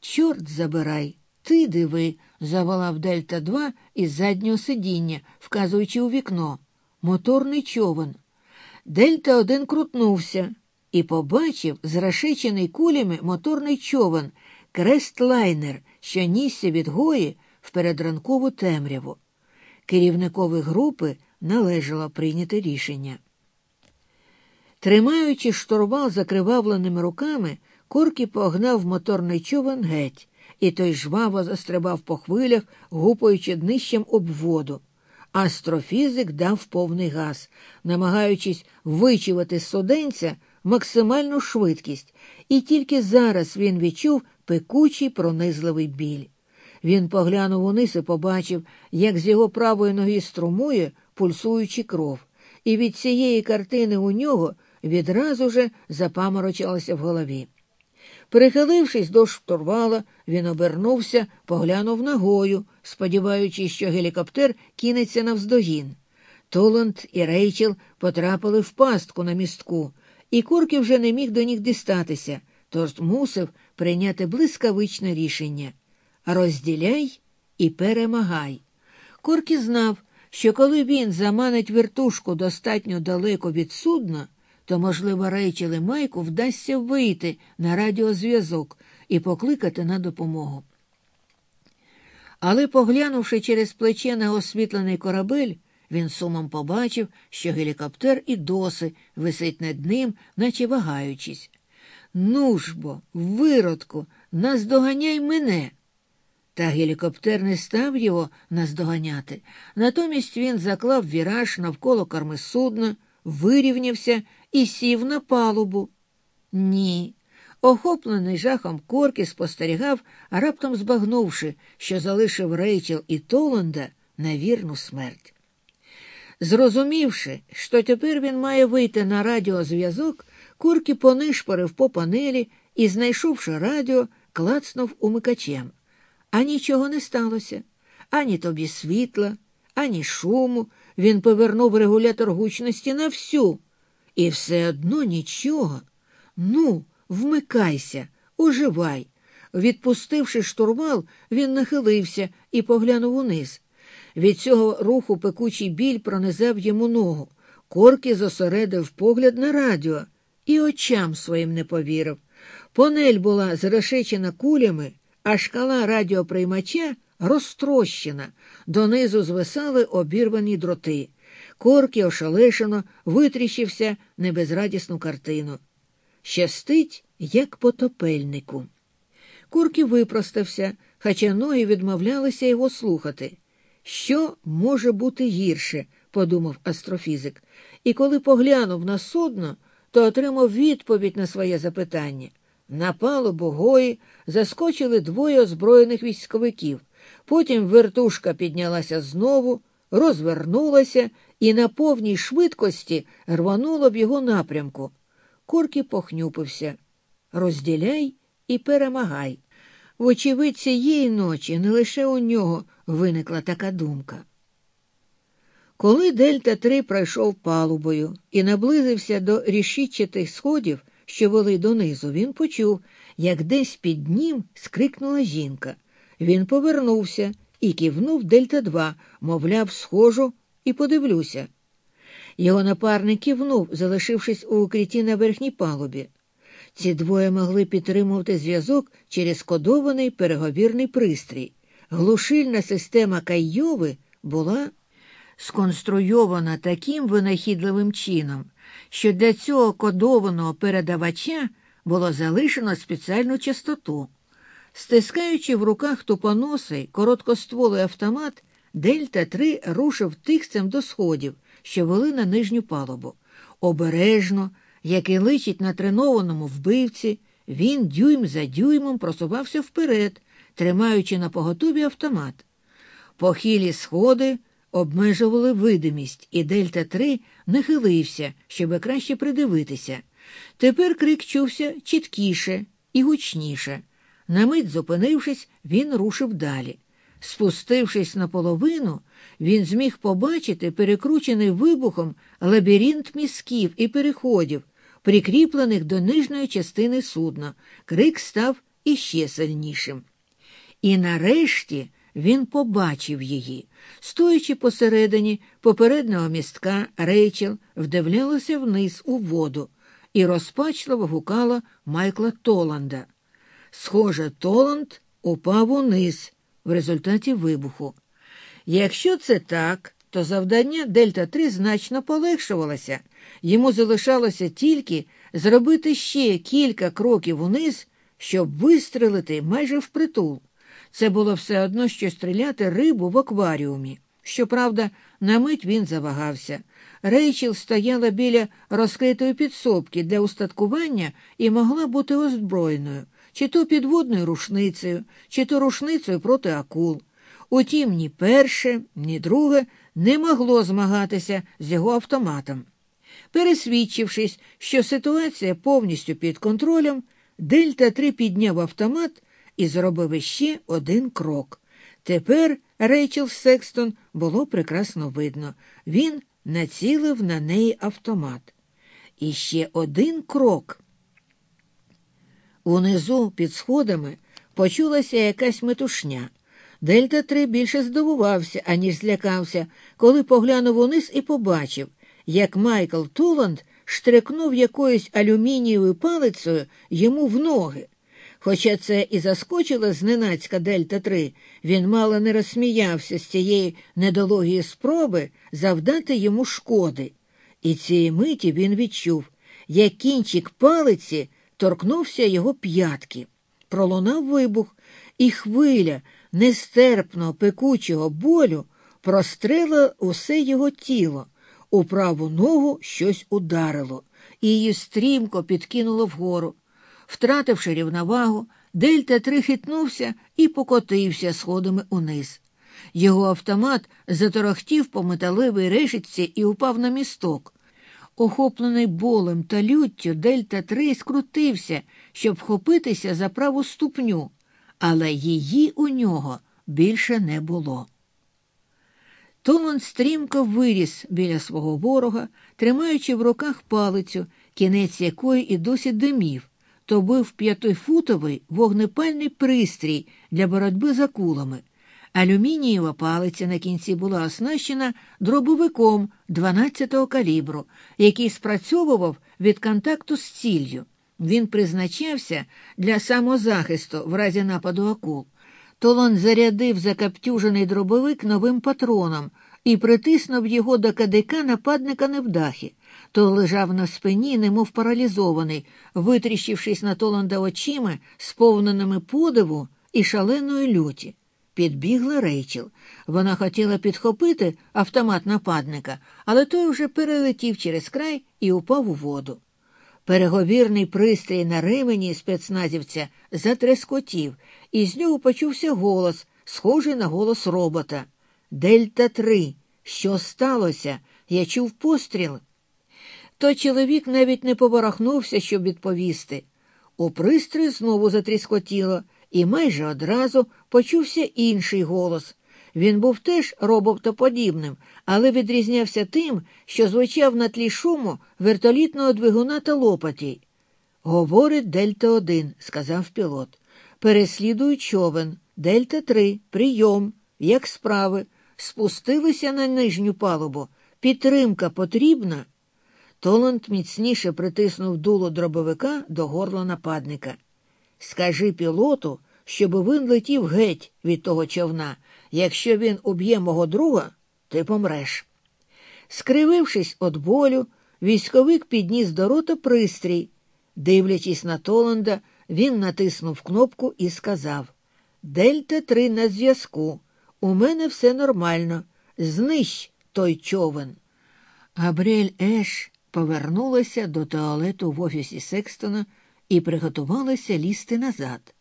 Чорт забирай, ти диви, заволав Дельта 2 із заднього сидіння, вказуючи у вікно. Моторний човен. Дельта 1 крутнувся і побачив зрашичений кулями моторний човен, крестлайнер, що нісся від гої в передранкову темряву. Керівникові групи належало прийняти рішення. Тримаючи штурвал закривавленими руками, Коркі погнав моторний човен геть, і той жваво застрибав по хвилях, гупаючи днищем об воду. Астрофізик дав повний газ, намагаючись вичувати з суденця максимальну швидкість, і тільки зараз він відчув пекучий пронизливий біль. Він поглянув униз і побачив, як з його правої ноги струмує, пульсуючи кров, і від цієї картини у нього відразу же запаморочилося в голові. Перехилившись до штурвала, він обернувся, поглянув ногою, сподіваючись, що гелікоптер кинеться навздогін. Толанд і Рейчел потрапили в пастку на містку, і Курки вже не міг до них дістатися, тож мусив прийняти блискавичне рішення розділяй і перемагай. Коркі знав, що коли він заманить вертушку достатньо далеко від судна, то, можливо, Рейчел Майку вдасться вийти на радіозв'язок і покликати на допомогу. Але, поглянувши через плече на освітлений корабель, він сумом побачив, що гелікоптер і доси висить над ним, наче вагаючись. Ну ж бо, виродку, наздоганяй мене. Та гелікоптер не став його наздоганяти. Натомість він заклав віраж навколо корми судна, вирівнявся і сів на палубу. Ні. Охоплений жахом Корки спостерігав, раптом збагнувши, що залишив Рейчел і Толанда на вірну смерть. Зрозумівши, що тепер він має вийти на радіозв'язок, Куркі понишпорив по панелі і, знайшовши радіо, клацнув умикачем. А нічого не сталося ані тобі світла, ані шуму. Він повернув регулятор гучності на всю. І все одно нічого. Ну, вмикайся, оживай. Відпустивши штурвал, він нахилився і поглянув униз. Від цього руху пекучий біль пронизав йому ногу. Корки зосередив погляд на радіо і очам своїм не повірив. Понель була зрешечена кулями, а шкала радіоприймача розтрощена, донизу звисали обірвані дроти. Корки ошалешено витріщився небезрадісну картину. Щастить, як потопельнику. Курки випростався, хоча ноги відмовлялися його слухати. Що може бути гірше, подумав астрофізик, і коли поглянув на судно, то отримав відповідь на своє запитання. На палубу гої заскочили двоє озброєних військовиків. Потім вертушка піднялася знову, розвернулася і на повній швидкості рванула в його напрямку. Коркі похнюпився. Розділяй і перемагай. Вочевидь, цієї ночі не лише у нього виникла така думка. Коли Дельта 3 пройшов палубою і наблизився до рішітчатих сходів, що вели донизу, він почув, як десь під ним скрикнула жінка. Він повернувся і кивнув Дельта 2, мовляв, схожу, і подивлюся. Його напарник кивнув, залишившись у укритті на верхній палубі. Ці двоє могли підтримувати зв'язок через кодований переговірний пристрій. Глушильна система Каййови була сконструйована таким винахідливим чином, що для цього кодованого передавача було залишено спеціальну частоту. Стискаючи в руках тупоносий короткостволий автомат, Дельта 3 рушив тихцем до сходів, що вели на нижню палубу. Обережно, як і личить на тренованому вбивці, він дюйм за дюймом просувався вперед, тримаючи на поготові автомат. Похилі сходи обмежували видимість, і Дельта 3 нахилився, щоби краще придивитися. Тепер крик чувся чіткіше і гучніше. На мить зупинившись, він рушив далі. Спустившись наполовину, він зміг побачити перекручений вибухом лабіринт мізків і переходів, прикріплених до нижньої частини судна. Крик став іще сильнішим. І нарешті він побачив її. Стоячи посередині попереднього містка, Рейчел вдивлялася вниз у воду і розпачливо гукала Майкла Толанда. Схоже, Толанд упав униз в результаті вибуху. Якщо це так, то завдання Дельта 3 значно полегшувалося. Йому залишалося тільки зробити ще кілька кроків униз, щоб вистрелити майже впритул. Це було все одно, що стріляти рибу в акваріумі. Щоправда, на мить він завагався. Рейчел стояла біля розкритої підсобки для устаткування і могла бути озброєною, чи то підводною рушницею, чи то рушницею проти акул. Утім, ні перше, ні друге не могло змагатися з його автоматом. Пересвідчившись, що ситуація повністю під контролем, Дельта 3 підняв автомат і зробив іще один крок. Тепер Рейчел Секстон було прекрасно видно. Він націлив на неї автомат. І ще один крок. Унизу під сходами почулася якась метушня. Дельта 3 більше здивувався, аніж злякався, коли поглянув униз і побачив, як Майкл Туланд штрикнув якоюсь алюмінієвою палицею йому в ноги. Хоча це і заскочила зненацька Дельта 3, він мало не розсміявся з цієї недології спроби завдати йому шкоди. І цієї миті він відчув, як кінчик палиці торкнувся його п'ятки. Пролунав вибух, і хвиля нестерпного пекучого болю прострелила усе його тіло. У праву ногу щось ударило, і її стрімко підкинуло вгору. Втративши рівновагу, Дельта 3 хитнувся і покотився сходами униз. Його автомат заторохтів по металевій решетці і упав на місток. Охоплений болем та люттю, Дельта 3 скрутився, щоб вхопитися за праву ступню, але її у нього більше не було. Толон стрімко виріс біля свого ворога, тримаючи в руках палицю, кінець якої і досі димів то був п'ятифутовий вогнепальний пристрій для боротьби з акулами. Алюмінієва палиця на кінці була оснащена дробовиком 12-го калібру, який спрацьовував від контакту з ціллю. Він призначався для самозахисту в разі нападу акул. Толон зарядив закаптюжений дробовик новим патроном і притиснув його до кадика нападника невдахи то лежав на спині, немов паралізований, витріщившись на Толанда очима, сповненими подиву і шаленої люті. Підбігла Рейчел. Вона хотіла підхопити автомат нападника, але той вже перелетів через край і упав у воду. Переговірний пристрій на ремені спецназівця затрескотів, і з нього почувся голос, схожий на голос робота. Дельта 3 Що сталося? Я чув постріл. То чоловік навіть не поворохнувся, щоб відповісти. У пристрій знову затріскотіло, і майже одразу почувся інший голос. Він був теж роботоподібним, але відрізнявся тим, що звучав на тлі шуму вертолітного двигуна та лопаті. Говорить Дельта 1, сказав пілот. Переслідуй човен. Дельта 3, прийом, як справи. Спустилися на нижню палубу. Підтримка потрібна. Толанд міцніше притиснув дуло дробовика до горла нападника. Скажи пілоту, щоб він летів геть від того човна. Якщо він уб'є мого друга, ти помреш. Скривившись від болю, військовик підніс до рота пристрій. Дивлячись на Толанда, він натиснув кнопку і сказав Дельта 3 на зв'язку. У мене все нормально. Знищ той човен. Габріель Еш повернулася до туалету в офісі Секстона і приготувалася лізти назад.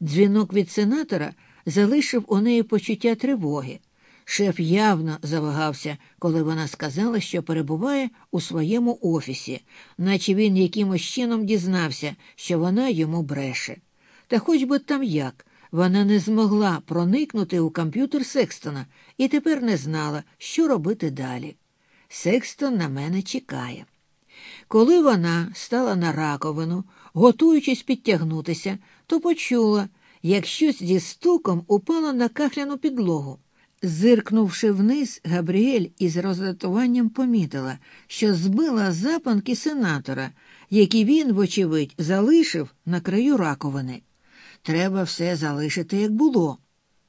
Дзвінок від сенатора залишив у неї почуття тривоги. Шеф явно завагався, коли вона сказала, що перебуває у своєму офісі, наче він якимось чином дізнався, що вона йому бреше. Та хоч би там як, вона не змогла проникнути у комп'ютер Секстона і тепер не знала, що робити далі. Секстон на мене чекає. Коли вона стала на раковину, готуючись підтягнутися, то почула, як щось зі стуком упало на кахляну підлогу. Зиркнувши вниз, Габріель із роздратуванням помітила, що збила запанки сенатора, які він, вочевидь, залишив на краю раковини. Треба все залишити, як було.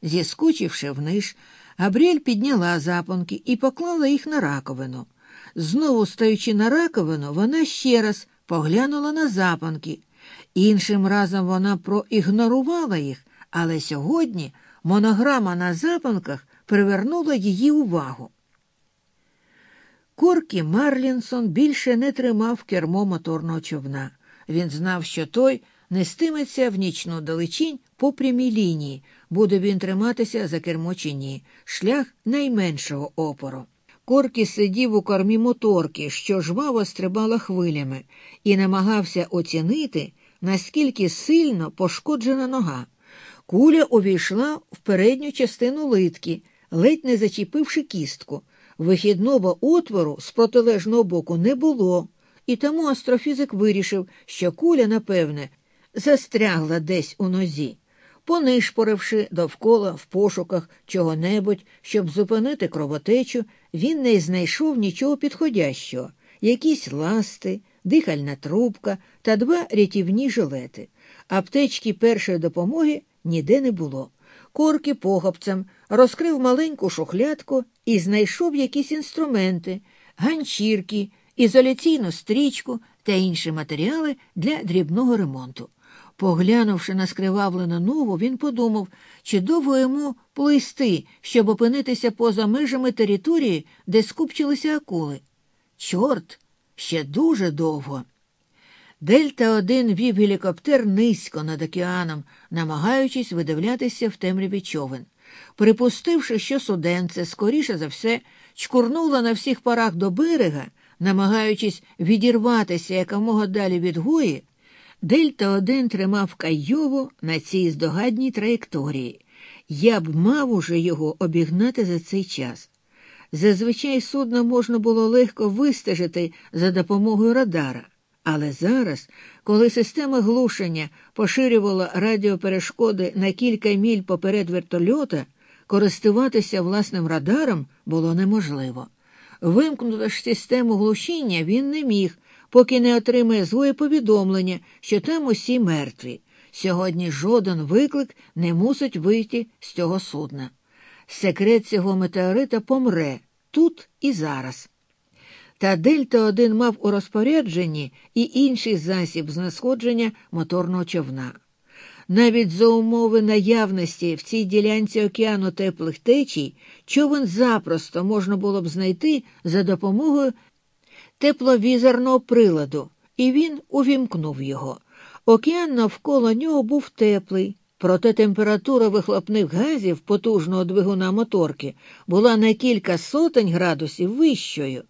Зіскучивши вниз, Габріель підняла запонки і поклала їх на раковину. Знову стаючи на раковину, вона ще раз поглянула на запанки. Іншим разом вона проігнорувала їх, але сьогодні монограма на запанках привернула її увагу. Коркі Марлінсон більше не тримав кермо моторного човна. Він знав, що той нестиметься в нічну далечінь по прямій лінії, буде він триматися за кермо чи ні, шлях найменшого опору. Коркі сидів у кормі моторки, що жваво стрибала хвилями, і намагався оцінити, наскільки сильно пошкоджена нога. Куля увійшла в передню частину литки, ледь не зачепивши кістку. Вихідного отвору з протилежного боку не було, і тому астрофізик вирішив, що куля, напевне, застрягла десь у нозі. Понишпоривши довкола в пошуках чого-небудь, щоб зупинити кровотечу, він не знайшов нічого підходящого, якісь ласти, дихальна трубка та два рятівні жилети. Аптечки першої допомоги ніде не було. Корки похопцем розкрив маленьку шухлядку і знайшов якісь інструменти, ганчірки, ізоляційну стрічку та інші матеріали для дрібного ремонту. Поглянувши на скривавлену ногу, він подумав, чи довго йому плисти, щоб опинитися поза межами території, де скупчилися акули. Чорт, ще дуже довго. Дельта 1 вів гелікоптер низько над океаном, намагаючись видивлятися в темряві човен. Припустивши, що суденце, скоріше за все, чкурнуло на всіх парах до берега, намагаючись відірватися якомога далі від гої, Дельта 1 тримав Кайову на цій здогадній траєкторії. Я б мав уже його обігнати за цей час. Зазвичай судно можна було легко вистежити за допомогою радара. Але зараз, коли система глушення поширювала радіоперешкоди на кілька міль поперед вертольота, користуватися власним радаром було неможливо. Вимкнути ж систему глушіння він не міг, поки не отримає зле повідомлення, що там усі мертві. Сьогодні жоден виклик не мусить вийти з цього судна. Секрет цього метеорита помре тут і зараз. Та Дельта 1 мав у розпорядженні і інший засіб знесходження моторного човна. Навіть за умови наявності в цій ділянці океану теплих течій човен запросто можна було б знайти за допомогою тепловізорного приладу, і він увімкнув його. Океан навколо нього був теплий, проте температура вихлопних газів потужного двигуна моторки була на кілька сотень градусів вищою.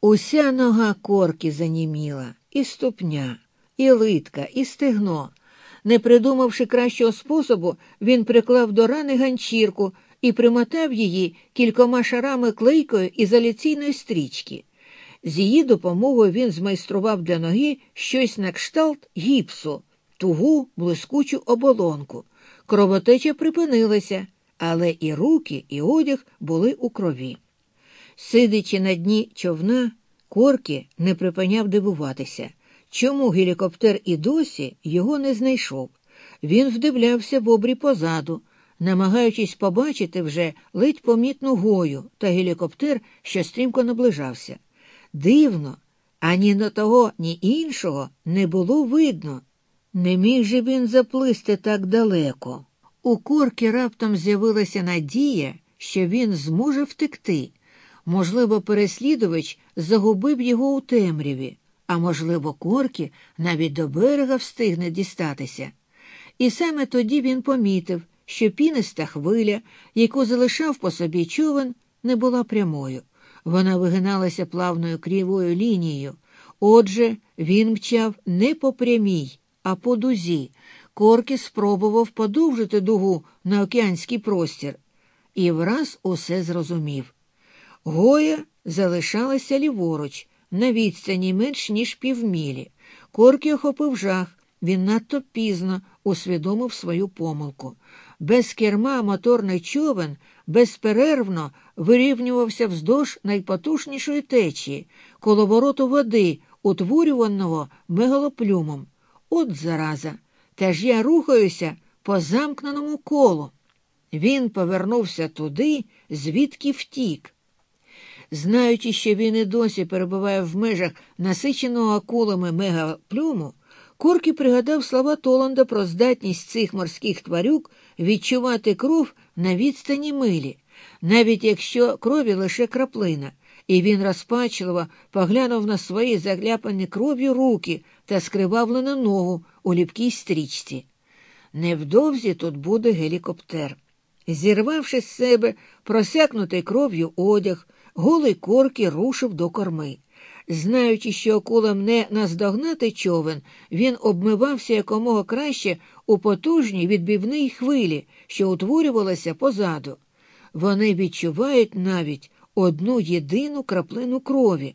Уся нога корки заніміла, і ступня, і литка, і стегно. Не придумавши кращого способу, він приклав до рани ганчірку і примотав її кількома шарами клейкої ізоляційної стрічки. З її допомогою він змайстрував для ноги щось на кшталт гіпсу, тугу блискучу оболонку. Кровотеча припинилася, але і руки, і одяг були у крові. Сидячи на дні човна, Коркі не припиняв дивуватися, чому гелікоптер і досі його не знайшов. Він вдивлявся в обрі позаду, намагаючись побачити вже ледь помітну гою та гелікоптер, що стрімко наближався. Дивно, ані на того, ні іншого не було видно. Не міг же він заплисти так далеко. У корки раптом з'явилася надія, що він зможе втекти. Можливо, переслідувач загубив його у темряві, а можливо, корки навіть до берега встигне дістатися. І саме тоді він помітив, що піниста хвиля, яку залишав по собі човен, не була прямою. Вона вигиналася плавною крівою лінією. Отже, він мчав не по прямій, а по дузі. Корки спробував подовжити дугу на океанський простір і враз усе зрозумів. Гоя залишалася ліворуч, на відстані менш ніж півмілі. Корки охопив жах. Він надто пізно усвідомив свою помилку. Без керма моторний човен безперервно вирівнювався вздовж найпотужнішої течії, коловороту води, утворюваного мегалоплюмом. От зараза. Та ж я рухаюся по замкненому колу. Він повернувся туди, звідки втік. Знаючи, що він і досі перебуває в межах насиченого акулами мегаплюму, Коркі пригадав слова Толанда про здатність цих морських тварюк відчувати кров на відстані милі, навіть якщо крові лише краплина, і він розпачливо поглянув на свої загляпані кров'ю руки та скривавлену ногу у ліпкій стрічці. Невдовзі тут буде гелікоптер. Зірвавши з себе просякнутий кров'ю одяг, голий корки рушив до корми. Знаючи, що акулам не наздогнати човен, він обмивався якомога краще у потужній відбивній хвилі, що утворювалася позаду. Вони відчувають навіть одну єдину краплину крові.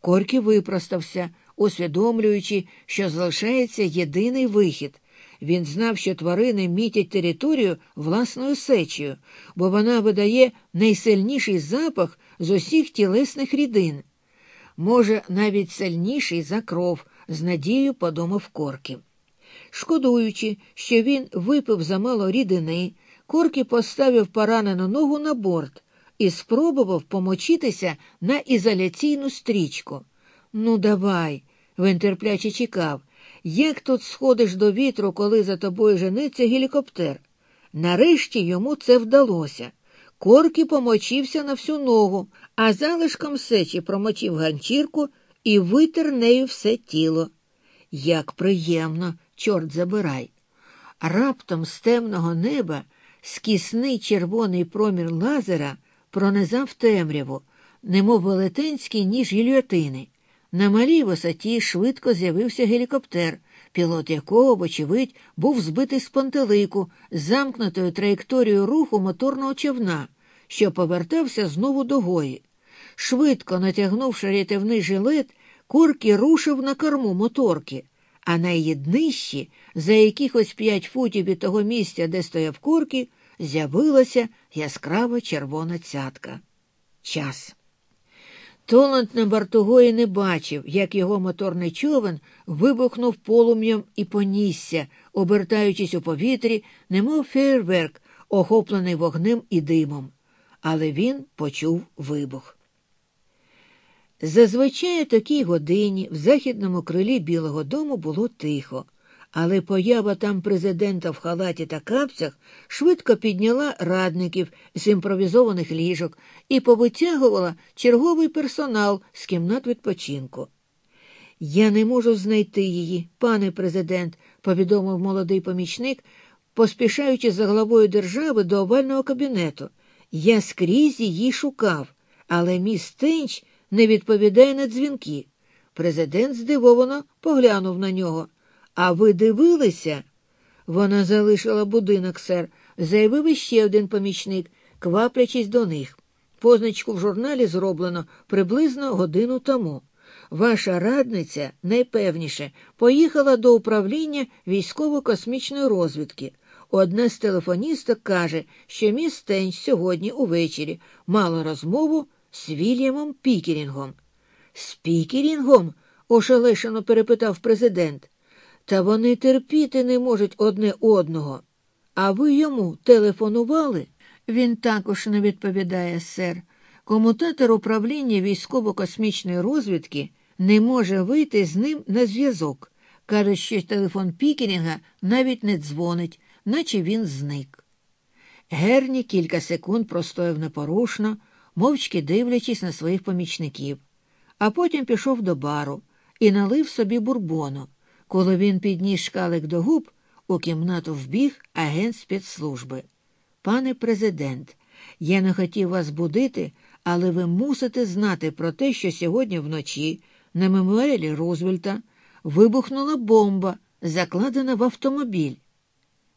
Коркі випростався, усвідомлюючи, що залишається єдиний вихід. Він знав, що тварини мітять територію власною сечею, бо вона видає найсильніший запах з усіх тілесних рідин. Може, навіть сильніший за кров, з надією подумав Корки. Шкодуючи, що він випив замало рідини, Корки поставив поранену ногу на борт і спробував помочитися на ізоляційну стрічку. Ну, давай, він терпляче чекав. Як тут сходиш до вітру, коли за тобою жениться гелікоптер? Нарешті йому це вдалося. Корки помочився на всю ногу, а залишком сечі промочив ганчірку і витер нею все тіло. Як приємно, чорт забирай. Раптом з темного неба скісний червоний промір лазера пронизав темряву, немов велетенський ніж гільотини. На малій висоті швидко з'явився гелікоптер, пілот якого, вочевидь, був збитий з пантелику, замкнутою траєкторією руху моторного човна, що повертався знову до гої. Швидко натягнувши рятівний жилет, Куркі рушив на корму моторки, а на за якихось п'ять футів від того місця, де стояв Куркі, з'явилася яскрава червона цятка. Час. Толанд на борту Гої не бачив, як його моторний човен вибухнув полум'ям і понісся, обертаючись у повітрі, немов фейерверк, охоплений вогнем і димом. Але він почув вибух. Зазвичай у такій годині в західному крилі Білого дому було тихо, але поява там президента в халаті та капцях швидко підняла радників з імпровізованих ліжок і повитягувала черговий персонал з кімнат відпочинку. Я не можу знайти її, пане президент, повідомив молодий помічник, поспішаючи за главою держави до овального кабінету. Я скрізь її шукав, але міс Тенч не відповідає на дзвінки. Президент здивовано поглянув на нього. А ви дивилися? Вона залишила будинок, сер, заявив іще один помічник, кваплячись до них. Позначку в журналі зроблено приблизно годину тому. Ваша радниця, найпевніше, поїхала до управління військово-космічної розвідки. Одна з телефоністок каже, що міс Тенч сьогодні увечері мала розмову з Вільямом Пікерінгом. Спікерінгом? ошелешено перепитав президент. Та вони терпіти не можуть одне одного. А ви йому телефонували? Він також не відповідає, сер. Комутатор управління військово-космічної розвідки не може вийти з ним на зв'язок. Каже, що телефон Пікерінга навіть не дзвонить, наче він зник. Герні кілька секунд простояв непорушно, мовчки дивлячись на своїх помічників, а потім пішов до бару і налив собі бурбону. Коли він підніс шкалик до губ, у кімнату вбіг агент спецслужби. Пане президент, я не хотів вас будити, але ви мусите знати про те, що сьогодні вночі на меморіалі Рузвельта вибухнула бомба, закладена в автомобіль.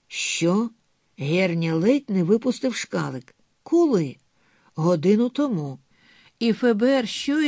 Що? Герня ледь не випустив шкалик. Коли? Годину тому. І ФБР щойно